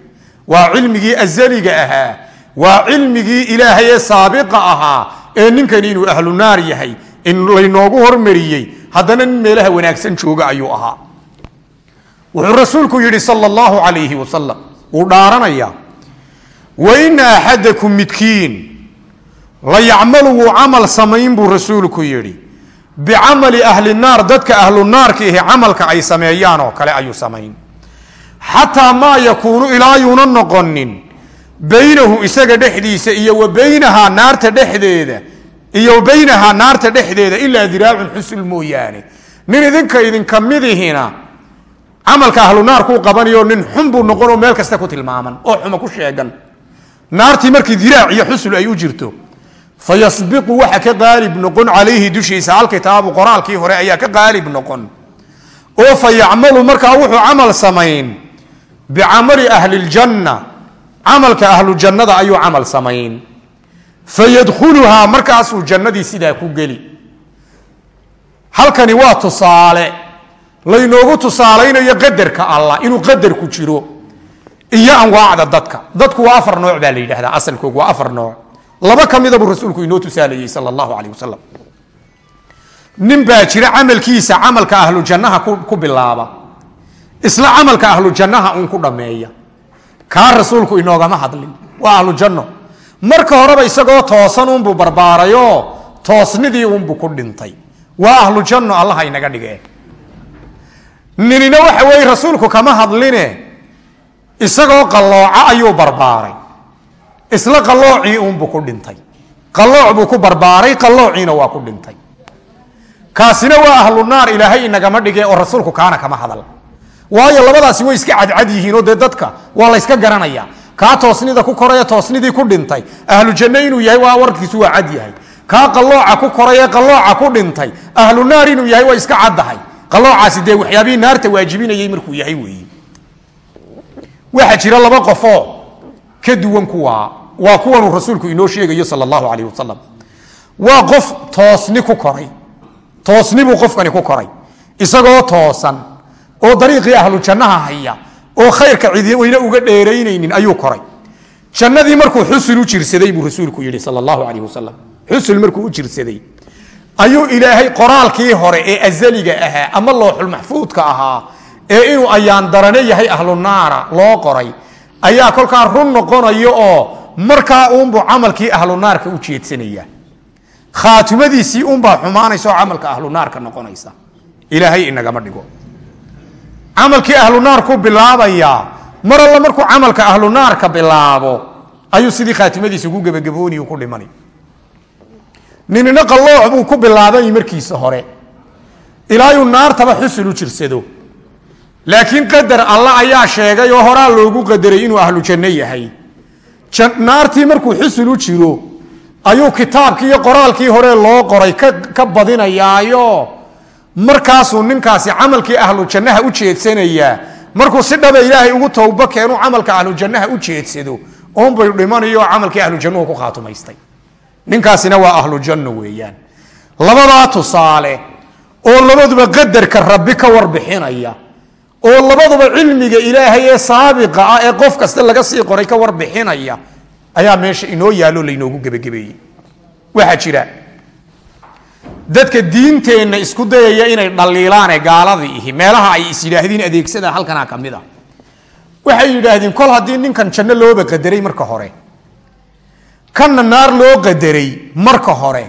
Waa cilmigii azaliga ahaa. Waa cilmigii ilaahay ee saabiqa ahaa ee ninkani inuu ahlu naar yahay in laynoogu hormariyey haddana nin meelaha wanaagsan jooga ayuu ahaa. Wuxuu rasuulku yidhi sal allahu calayhi wasalam wuu dhaaranayaa wa ina axadakum midkiin la yacmalu wuu camal samayn buu rasuulku yidhi bicamali ahli naar dadka ahlu naarka ihi camalka ay sameeyaan oo kale ayuu samayn xataa maa yakuunu ilaa yuuna noqonin baynahu isaga dhexdiisa iyo wa baynahaa naarta dhexdeeda iyo baynahaa naarta dhexdeeda ilaa diraacun xusul mooyaane nin idinka idinka midihina camalka ahlu naar kuu qabanayo nin xun buu noqon oo meel kasta ku tilmaaman oo xuma ku sheegan naartii markii diraac iyo xusul ay u jirto fa yasbiqu waxa ka qaalib noqon calayhi dushiisa alkitaabu qoraalkii hore ayaa ka qaalib noqon. Oo fa yacmalu markaa wuxuu camal samayn bicamali ahli ljanna camalka ahlu jannada ayuu camal samayn. Fa yadkhuluhaa markaasuu jannadii sidaa ku geli. Halkani waa tusaale laynoogu tusaalaynayo qadarka allah inuu qadarku jiro iyo anwaacda dadka. Dadku waa afar nooc baa la yidhahdaa asalkoogu waa afar nooc. Laba ka mida buu rasuulku inoo tusaalayey sal allahu calayh wasalam nin baa jira camalkiisa camalka ahlu jannaha ku bilaaba. Isla camalka ahlu jannaha uun ku dhammeeya. Kaa rasuulku inoogama hadlin. Waa ahlu janno marka horeba isagoo toosan uunbuu barbaarayoo toosnidii uunbuu ku dhintay. Waa ahlu janno allaha inaga dhigee ninina waxa weeye rasuulku kama hadline isagoo qallooca ayuu barbaaray. Isla qalloocii uunbuu ku dhintay. Qallooc buu ku barbaaray qalloociina waa ku dhintay. Kaasina waa ahlu naar ilaahay inagama dhige oo rasuulku kaana kama hadal. Waayo labadaasi way iska cadcad yihiin oo dee dadka waa layska garanaya kaa toosnida ku koraya toosnidii ku dhintay. Ahlu inuu yahay waa warkiisu waa cad yahay. Kaa qallooca ku koray ee qallooca ku dhintay. Ahlu naar inuu yahay waa iska caddahay. Qalloocaasi dee waxyaabihii naarta waajibinayay markuu yahay weeye waxaa jira laba qofoo ka duwan kuwa. Waa kuwanuu rasuulku inoo sheegayo sal allahu alayh wasalam waa qof toosni ku koray. Toosni buu qofkani ku koray. Isagoo toosan oo dariiqii ahlu haya oo khayrka cidweyne uga dheeraynaynin ayuu koray. Jannadii markuu xusul u jirsaday buu rasuulku yihi sal allahu alayh wasalam xusul markuu u jirsaday. Ayuu ilaahay qoraalkii hore ee azaliga ahaa ama looxulmaxfuudka ahaa ee inuu ayaan darane yahay ahlu naara loo qoray ayaa kolkaa run noqonayo oo markaa uunbuu camalkii ahlu naarka u jeedsanaya khaatimadiisii unbaa xumaanaysa oo camalka ahlu naarka noqonaysa. Ilaahay inagama dhigo. Camalkii ahlu naarku bilaabayaa mar alla markuu camalka ahlu naarka bilaabo ayuu sidii khaatimadiisa ugu gebagabooni ku dhimani. Ninina qallooc buu ku bilaabay markiisa hore. Ilaayuu naartaba xusul jirsado laakiin qadar alla ayaa sheegay oo horaa loogu qadaray inuu ahlu janno yahay. Naartii markuu xusul u jiro ayuu kitaabkii iyo qoraalkii hore loo qoray ka badinayaayo. Markaasuu ninkaasi camalkii ahlu jannaha u jeedsanayaa. Markuu si dhaba ilaahay ugu towba keenuu camalka ahlu jannaha u jeedsado oonbay dhimanayo camalkii ahlu jannuhu ku khaatumaystay. Ninkaasina waa ahlu janno weeyaan. Labadaa tusaale oo labaduba qadarka rabbi ka warbixinaya oo labaduba cilmiga ilaahay ee saabiqa ah ee qof kasta laga sii qoray ka warbixinaya ayaa meesha inoo yaallo laynoogu gebagabeeyey waxaa jira. Dadka diinteenna isku dayaya inay dhaliilaane gaaladii ihi meelaha ay is yidhaahdiin adeegsadaan halkanaa ka mid a waxay yidhaahdeen kol haddii ninkan janno looba qadaray marka hore kanna naar loo qadaray marka hore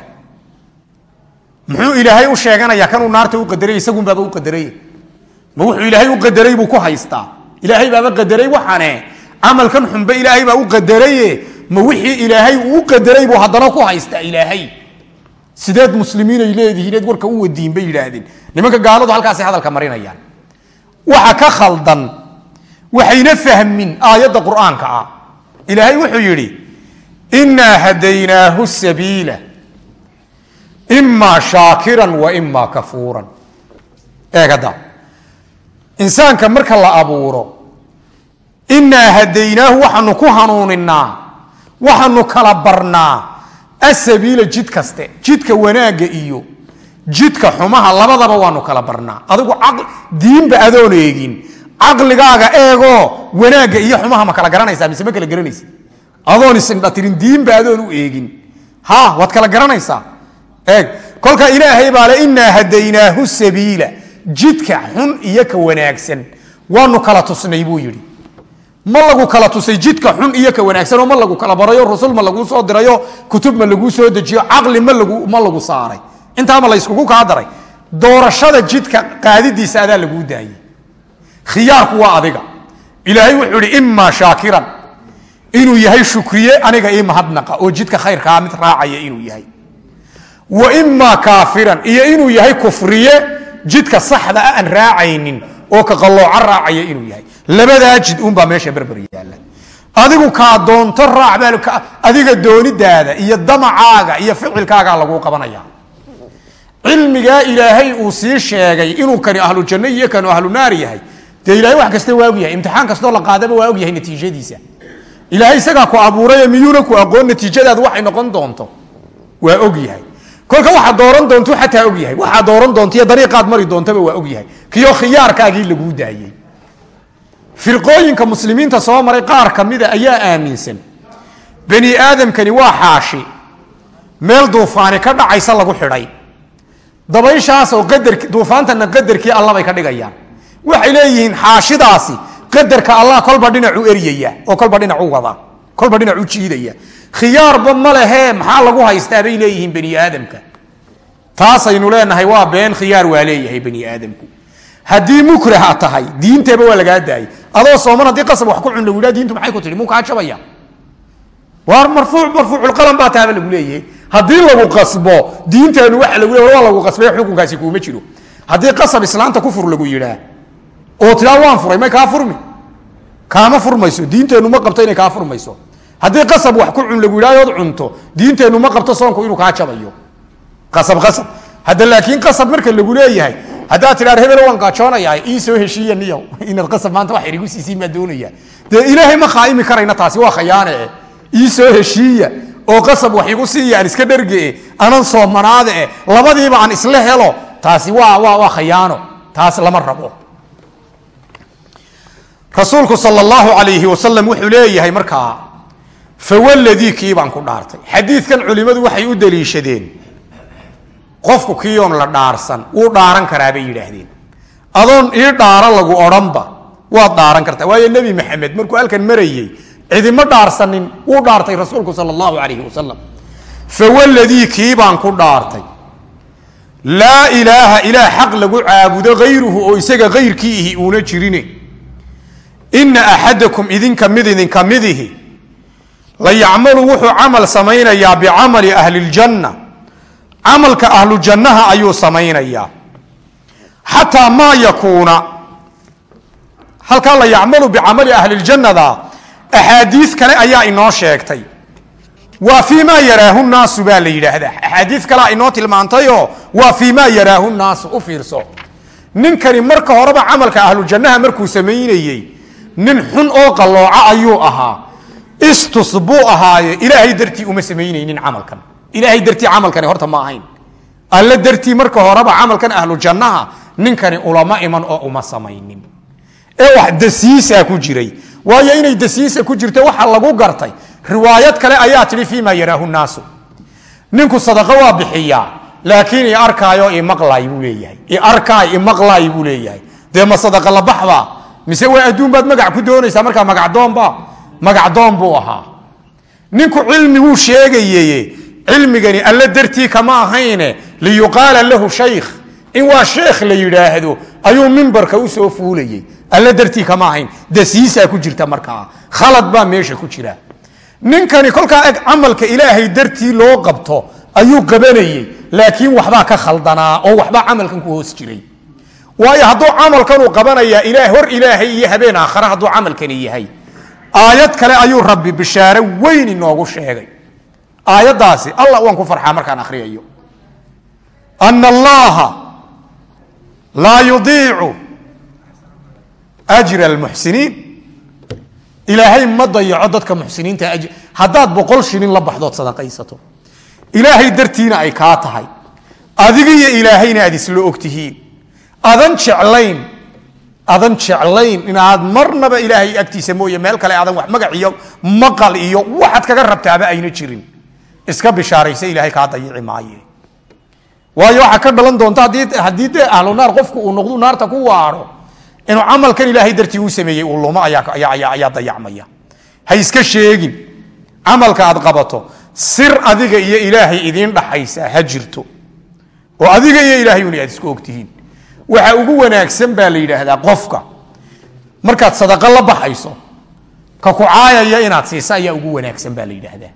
muxuu ilaahay u sheeganayaa kanuu naarta u qadaray isagunbaaba u qadaray ma wuxuu ilaahay u qadaray buu ku haystaa. Ilaahay baaba qadaray waxane camalkan xunba ilaahay baa u qadaraye. Ma wixii ilaahay uu qadaray buu haddana ku haystaa ilaahay? Sideed muslimiinay leedihiineed warka u wadiin bay yidhaahdeen. Nimanka gaaladu halkaasay hadalka marinayaan. Waxa ka khaldan waxayna fahmin aayadda qur'aanka ah. Ilaahay wuxuu yidhi inaa hadaynaahu sabiila imaa shaakiran wa imaa kafuuran. Eegada insaanka marka la abuuro inaa hadaynaahu waxaanu ku hanuuninaa waxaanu kala barnaa asabiila jid kaste jidka wanaagga iyo jidka xumaha labadaba waanu kala barnaa. Adigu diinba adoon eegin caqligaaga eegoo wanaagga iyo xumaha ma kala garanaysaa mise ma kala garanaysa adoon isindhatirin diinba adoon u eegin. Ha waad kala garanaysaa eeg kolka ilaahay baa le inaa hadaynaahu sabiila jidka xun iyo ka wanaagsan. Waanu kala tusnay buu yidhi. Ma lagu kala tusay jidka xun iyo ka wanaagsanoo ma lagu kala barayo rusul ma laguu soo dirayo kutub ma laguu soo dejiyo caqli ma lagu saaray. Intaama layskugu kaa daray. Doorashada jidka qaadidiisa adaa laguu daayey. Khiyaarku waa adiga. Ilaahay wuxuu ihi imaa shaakiran. Inuu yahay shukriye aniga ii mahadnaqa oo jidka khayrkaa mid raacaya inuu yahay. Wa imaa kaafiran iyo inuu yahay kufriye jidka saxda a aan raacaynin oo ka qallooca raacaya inuu yahay. Labadaa jid unbaa meesha berber yaalla. Adigu kaa doonto raac baa adiga doonidaada iyo damacaaga iyo ficilkaagaa laguu qabanaya cilmigaa ilaahay uu sii sheegay inuu kani ahlu janno iyo kanu ahlu naar yahay. Dee ilahay wax kasta waa og imtixaan kastoo la qaadaba waa og natiijadiisa. Ilaahay isagaa ku abuuraye miyuuna ku aqoon natiijadaadu waxay noqon doonto. Waa og kolka waxaa dooran doontu xataa og yahay. Waxaa dooran doonto iyo dariiqaad mari doontaba waa og yahay. Kiyo khiyaarkaagii laguu daayey. Firqooyinka muslimiinta soo maray qaar ka mida ayaa aaminsan. Bani aadamkani waa xaashi. Meel duufaani ka dhacaysa lagu xidhay. Dabayshaasoo qadar duufaantana qadarkii allabay ka dhigayaan. Waxay leeyihiin xaashidaasi qadarka allah kolba dhinacu eryaya oo kolba dhinacu wada kolba dhinacu jiidaya khiyaarba ma lehe maxaa lagu haystaa bay leeyihiin bani aadamka. Taasaynu leenahay waa been khiyaar waa leeyahay bani aadamku. Haddii mukraha tahay diinteeba waa lagaa daayay. Adoo sooman haddii qasab wax ku cun lagu diintu maxay ku tihi muu kaa jabaya waar marfuuc marfuuculqalam baa taaba lagu leeyahay. Haddii lagu qasbo diinteenu waxa lagu le waa lagu qasbay xukunkaasi kuuma jiro. Haddii qasab islaanta ku fur lagu yidhaa oo tidaa waan furay may kaa furmi? Kaama furmayso diinteennu ma qabto inay kaa furmayso haddii qasab wax ku cun lagu yidhahyood cunto diinteennu ma qabto soonku inuu kaa jabayo. Qasab qasab. Hadda laakiin qasab marka lagu leeyahay haddaad tidhahdo hebel waan gaajoonayahay ii soo heshiiya niyow inaad qasab maanta wax igu siisiin baa doonaya dee ilaahay ma khaaimi karayna taasi waa khayaane ii soo heshiiya. Oo qasab wax igu siiya aan iska dhergee anan soomanaade eh labadiiba aan isla helo taasi waa waa waa khayaano taas lama rabo. Rasuulku sal allahu alayhi wasalam wuxuu leeyahay markaa fawaladii kii baan ku dhaartay xadiidkan culimmadu waxay u daliishadeen qofku kiioon la dhaarsan wuu dhaaran karaa bay yidhaahdeen adoon ii dhaaro lagu odhanba waad dhaaran kartaa waayo nebi maxamed markuu halkan marayey cidima dhaarsanin wuu dhaartay rasuulku sal allahu alayhi wasalam fawaladii kii baan ku dhaartay laa ilaaha ilaah xaq lagu caabudo hayruhu oo isaga hayrkii ihi uuna jirine ina axadakum idinka mid idinka midihi la yacmalu wuxuu camal samaynayaa bicamali ahli ljanna. Camalka ahlu jannaha ayuu samaynayaa. Xataa maa yakuuna. Halkaa la yacmalu bicamali ahli ljannada axaadiis kale ayaa inoo sheegtay. Waa fii maa yaraahu naasu baa la yidhaahdaa. Axaadiis kalea inoo tilmaantayoo waa fii maa yaraahu naasu u fiirso. Ninkani marka horeba camalka ahlu jannaha markuu samaynayey nin xun oo qallooca ayuu ahaa istus buu ahaaye ilaahay dartii uma samaynaynin camalkan. Ilaahay dartii camalkani horta ma ahayn. Alle dartii marka horeba camalkan ahlu ninkani ulama iman oo uma samaynin. Ee wax dasiisa ku jiray. Waayo inay dasiisa ku jirto waxa lagu gartay. Riwaayad kale ayaa tihi fii ma yaraahu naasu ninku sadaqo waa bixiyaa laakiin i arkaayo imaqlaay buu leeyahay. I arkaay imaqlaay buu leeyahay. Dee ma sadaqa la baxba mise waa adduun baad magac ku doonaysaa markaa magacdoonba magacdoon buu ahaa. Ninku cilmi wuu sheegaye cilmigani alle dartii kama ahayne liyuqaala lahu shaykh. In waa sheekh la yidhaahdo ayuu mimbarka u soo fuulayey. Alle dartii kama ahayn dasiisaa ku jirta markaa khalad baa meesha ku jira. Ninkani kolkaa eg camalka ilaahay dartii loo qabto ayuu qabanayey laakiin waxbaa ka khaldanaa oo waxbaa camalkan ku hoos jiray. Waayo hadduu camalkanuu qabanayaa hor ilaahay iyo habeen aakhare hadduu camalkani yahay aayad kale ayuu rabbi bishaare weyn inoogu sheegay. Aayaddaasi allah waan ku farxaa markaan akhriyayo. Ana allaha laa yudiicu ajra almuxsiniin. Ilaahay ma dayaco dadka muxsiniinta ajr haddaad boqol shilin la baxdood sadaqaysato. Ilaahay dartiina ay kaa tahay. Adiga iyo ilaahayna aad isla ogtihiin. Adan jeclayn adan jeclayn inaad marnaba ilaahay agtiisa mooye meel kale adan wax magac iyo maqal iyo waxaad kaga rabtaaba ayna jirin. Iska bishaaraysa ilaahay kaa dayici maaye. Waayo waxaa ka dhalan doonta haddii dee ahlu naar qofku uu noqdu naarta ku waaro inuu camalkan ilaahay dartii u sameeyey uu lumo ayaa dayacmaya. Ha iska sheegin camalka aad qabato sir adiga iyo ilaahay idiin dhaxaysa ha jirto. Oo adiga iyo ilaahay un aad isku ogtihiin waxa ugu wanaagsan baa la yidhaahdaa qofka. Markaad sadaqo la baxayso ka ku caayaya inaad siisa ayaa ugu wanaagsan baa la yidhaahdaa.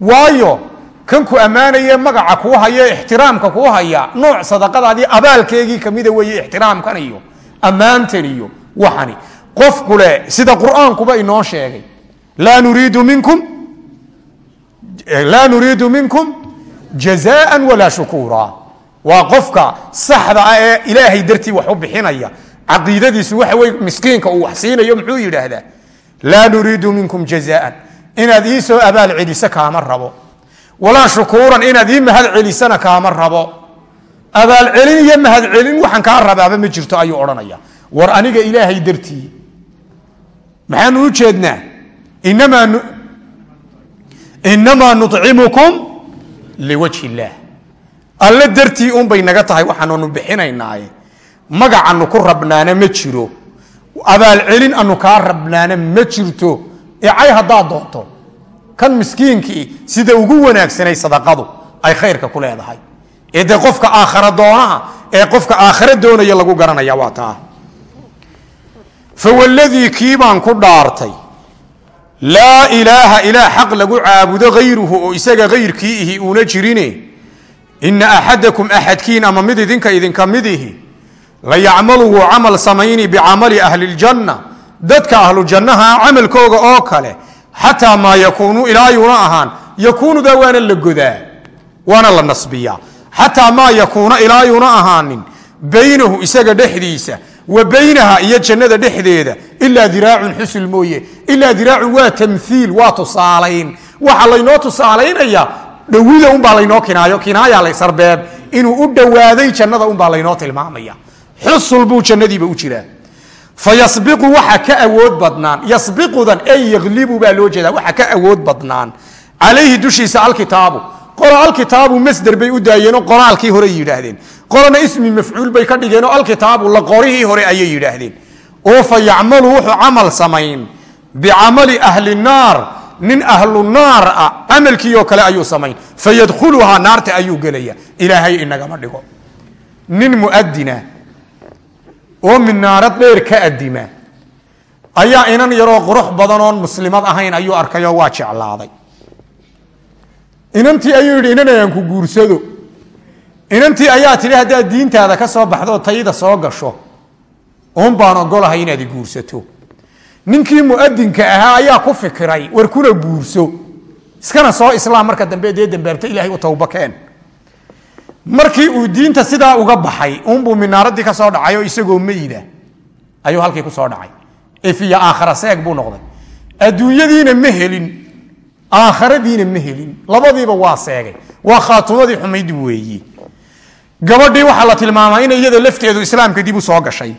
Waayo kan ku ammaanaye magaca kuu haye ixtiraamka kuu haya nooc sadaqadaadii abaalkeegii kamida weeye ixtiraamkan iyo ammaantan iyo waxani. Qofku sida qur'aankuba inoo sheegay laa nuriidu minkum laa nuriidu minkum jazaan walaa shukuura waa qofka saxda ah ee ilaahay dartii wax u bixinaya. Caqiidadiisu waxa wey miskiinka uu wax siinayo muxuu yidhaahdaa? Laa nuriidu minkum jazaan inaad ii soo abaal celiso kaama rabo. Walaa shukuuran. Inaad ii mahad celisana kaama rabo. Abaalcelin iyo mahadcelin waxaan kaa rabaaba ma jirto ayuu odhanaya. War aniga ilaahay dartii maxaanu u jeednaa? Inamaa nucimukum liwajhi illaah alle dartii unbay naga tahay waxaanunu bixinaynaaye magacanu ku rabnaana ma jiro. Abaalcelin anu kaa rabnaana ma jirto. Ecay haddaad doonto. Kan miskiinkii sida ugu wanaagsanay sadaqadu ay khayrka ku leedahay. Ee dee qofka aakhara doonaha ee qofka aakhare doonaya lagu garanaya waa taa. Fawaladii kii baan ku dhaartay laa ilaaha ilaa xaq lagu caabudo hayruhu oo isaga hayrkii ihi uuna jirine ina axadakum axadkiin ama mid idinka idinka mid ihi la yacmalu wuu camal samayni bicamali ahli ljanna dadka ahlu jannaha camalkooga oo kale xataa maa yakuunu ilaa yuuna ahaan yakuunudaa waana la godaa waana la nasbiyaa. Xataa maa yakuuna ilaa yuuna ahaanin baynahu isaga dhexdiisa wa baynaha iyo jannada dhexdeeda ilaa diraacun xusul mooye ilaa diraacun waa tamhiil waa tusaalayn waxa laynoo tusaalaynayaa dhowida unbaa laynoo kinaayo kinaaya laysarbeeb inuu u dhowaaday jannada unbaa laynoo tilmaamaya. Xusul buu jannadiiba u jiraa. Fayasbiqu waxa ka awood badnaan. Yasbiqudan ey yaklibu baa loo jeedaa. Waxa ka awood badnaan. Calayhi dushiisa alkitaabu. Qola alkitaabu masder bay u daayeenoo qoraalkii hore yidhaahdeen. Qolana ismi mafcuul bay ka dhigeenoo alkitaabu la qorihii hore ayay yidhaahdeen. Oo fa wuxuu camal samayn. Bicamali ahli nin ahlu naar ah camalkii oo kale ayuu samayn. Fayadkhuluhaa naarta ayuu gelaya. Ilaahay inagama dhigo. Nin muadina oo minaarad dheer ka adima ayaa inan yaroo qurux badan oon muslimad ahayn ayuu arkayoo waa jeclaaday. Inantii ayuu yidhi inan ayaan ku guursado. Inantii ayaa tidhi haddaad diintaada ka soo baxdo tayda soo gasho. Uun baan ogolahay inaad i guursato ninkii muadinka ahaa ayaa ku fikiray war kuna guurso iskana soo islaam marka dambe dee dambaabta ilahay u tawbakeen markii uu diinta sidaa uga baxay uunbuu minaaradii ka dhacay oo isagoo meyda ayuu halkii ku soo dhacay. Efiya aakhara seeg buu noqday. Adduunyadiina ma helin aakharadiina ma helin. Labadiiba waa seegay. Waa khaatumadii xumayd weeyi. Gabadhii waxaa la tilmaamaa in iyada lafteedu islaamka dib u soo gashay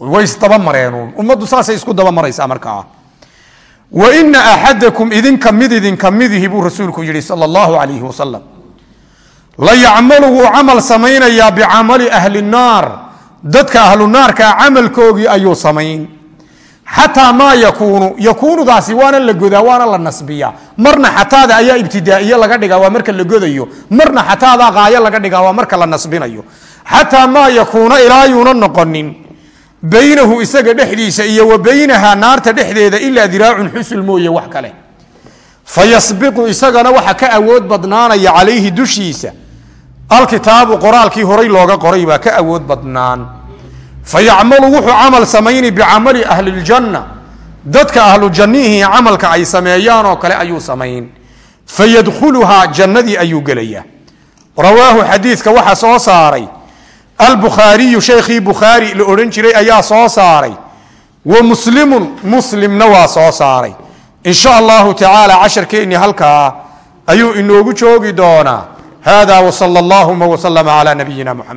way isdabamareenuun ummaddu saasay isku dabamaraysaa markaa. Wa ina axadakum idinka mid idinka midihi buu rasuulku yihi sal allahu alayhi wasalam la yacmalu wuu camal samaynayaa bicamali ahli naar. Dadka ahlu camalkoogii ayuu samayn. Xataa maa yakuunu. Yakuunudaasi waana la godaa waana la nasbiyaa. Marna xataada ayaa ibtidaaiye laga dhigaa waa marka la godayo. Marna xataada qaayo laga dhigaa waa marka la nasbinayo. Xataa maa yakuuna ilaa yuuna noqonin baynahu isaga dhexdiisa iyo wa baynaha naarta dhexdeeda ilaa diraacun xusul mooye wax kale. Fayasbiqu isagana waxa ka awood badnaanaya calayhi dushiisa. Alkitaabu qoraalkii horay looga qoray baa ka awood badnaan. Fayacmalu wuxuu camal samayni bicamali ahli ljanna. Dadka ahlu jannihii camalka ay sameeyaan oo kale ayuu samayn. Fayadkhuluhaa jannadii ayuu gelayaa. Rawaahu xadiidka waxa soo saaray albukhaariyu sheekhii bukhaari la odhan jiray ayaa soo saaray. Wa muslimun muslimna waa soo saaray. In sha allahu tacaala casharkeennii halkaa ayuu inoogu joogi doonaa. Hada wsal allahuma wslama cla nabiyina muxamed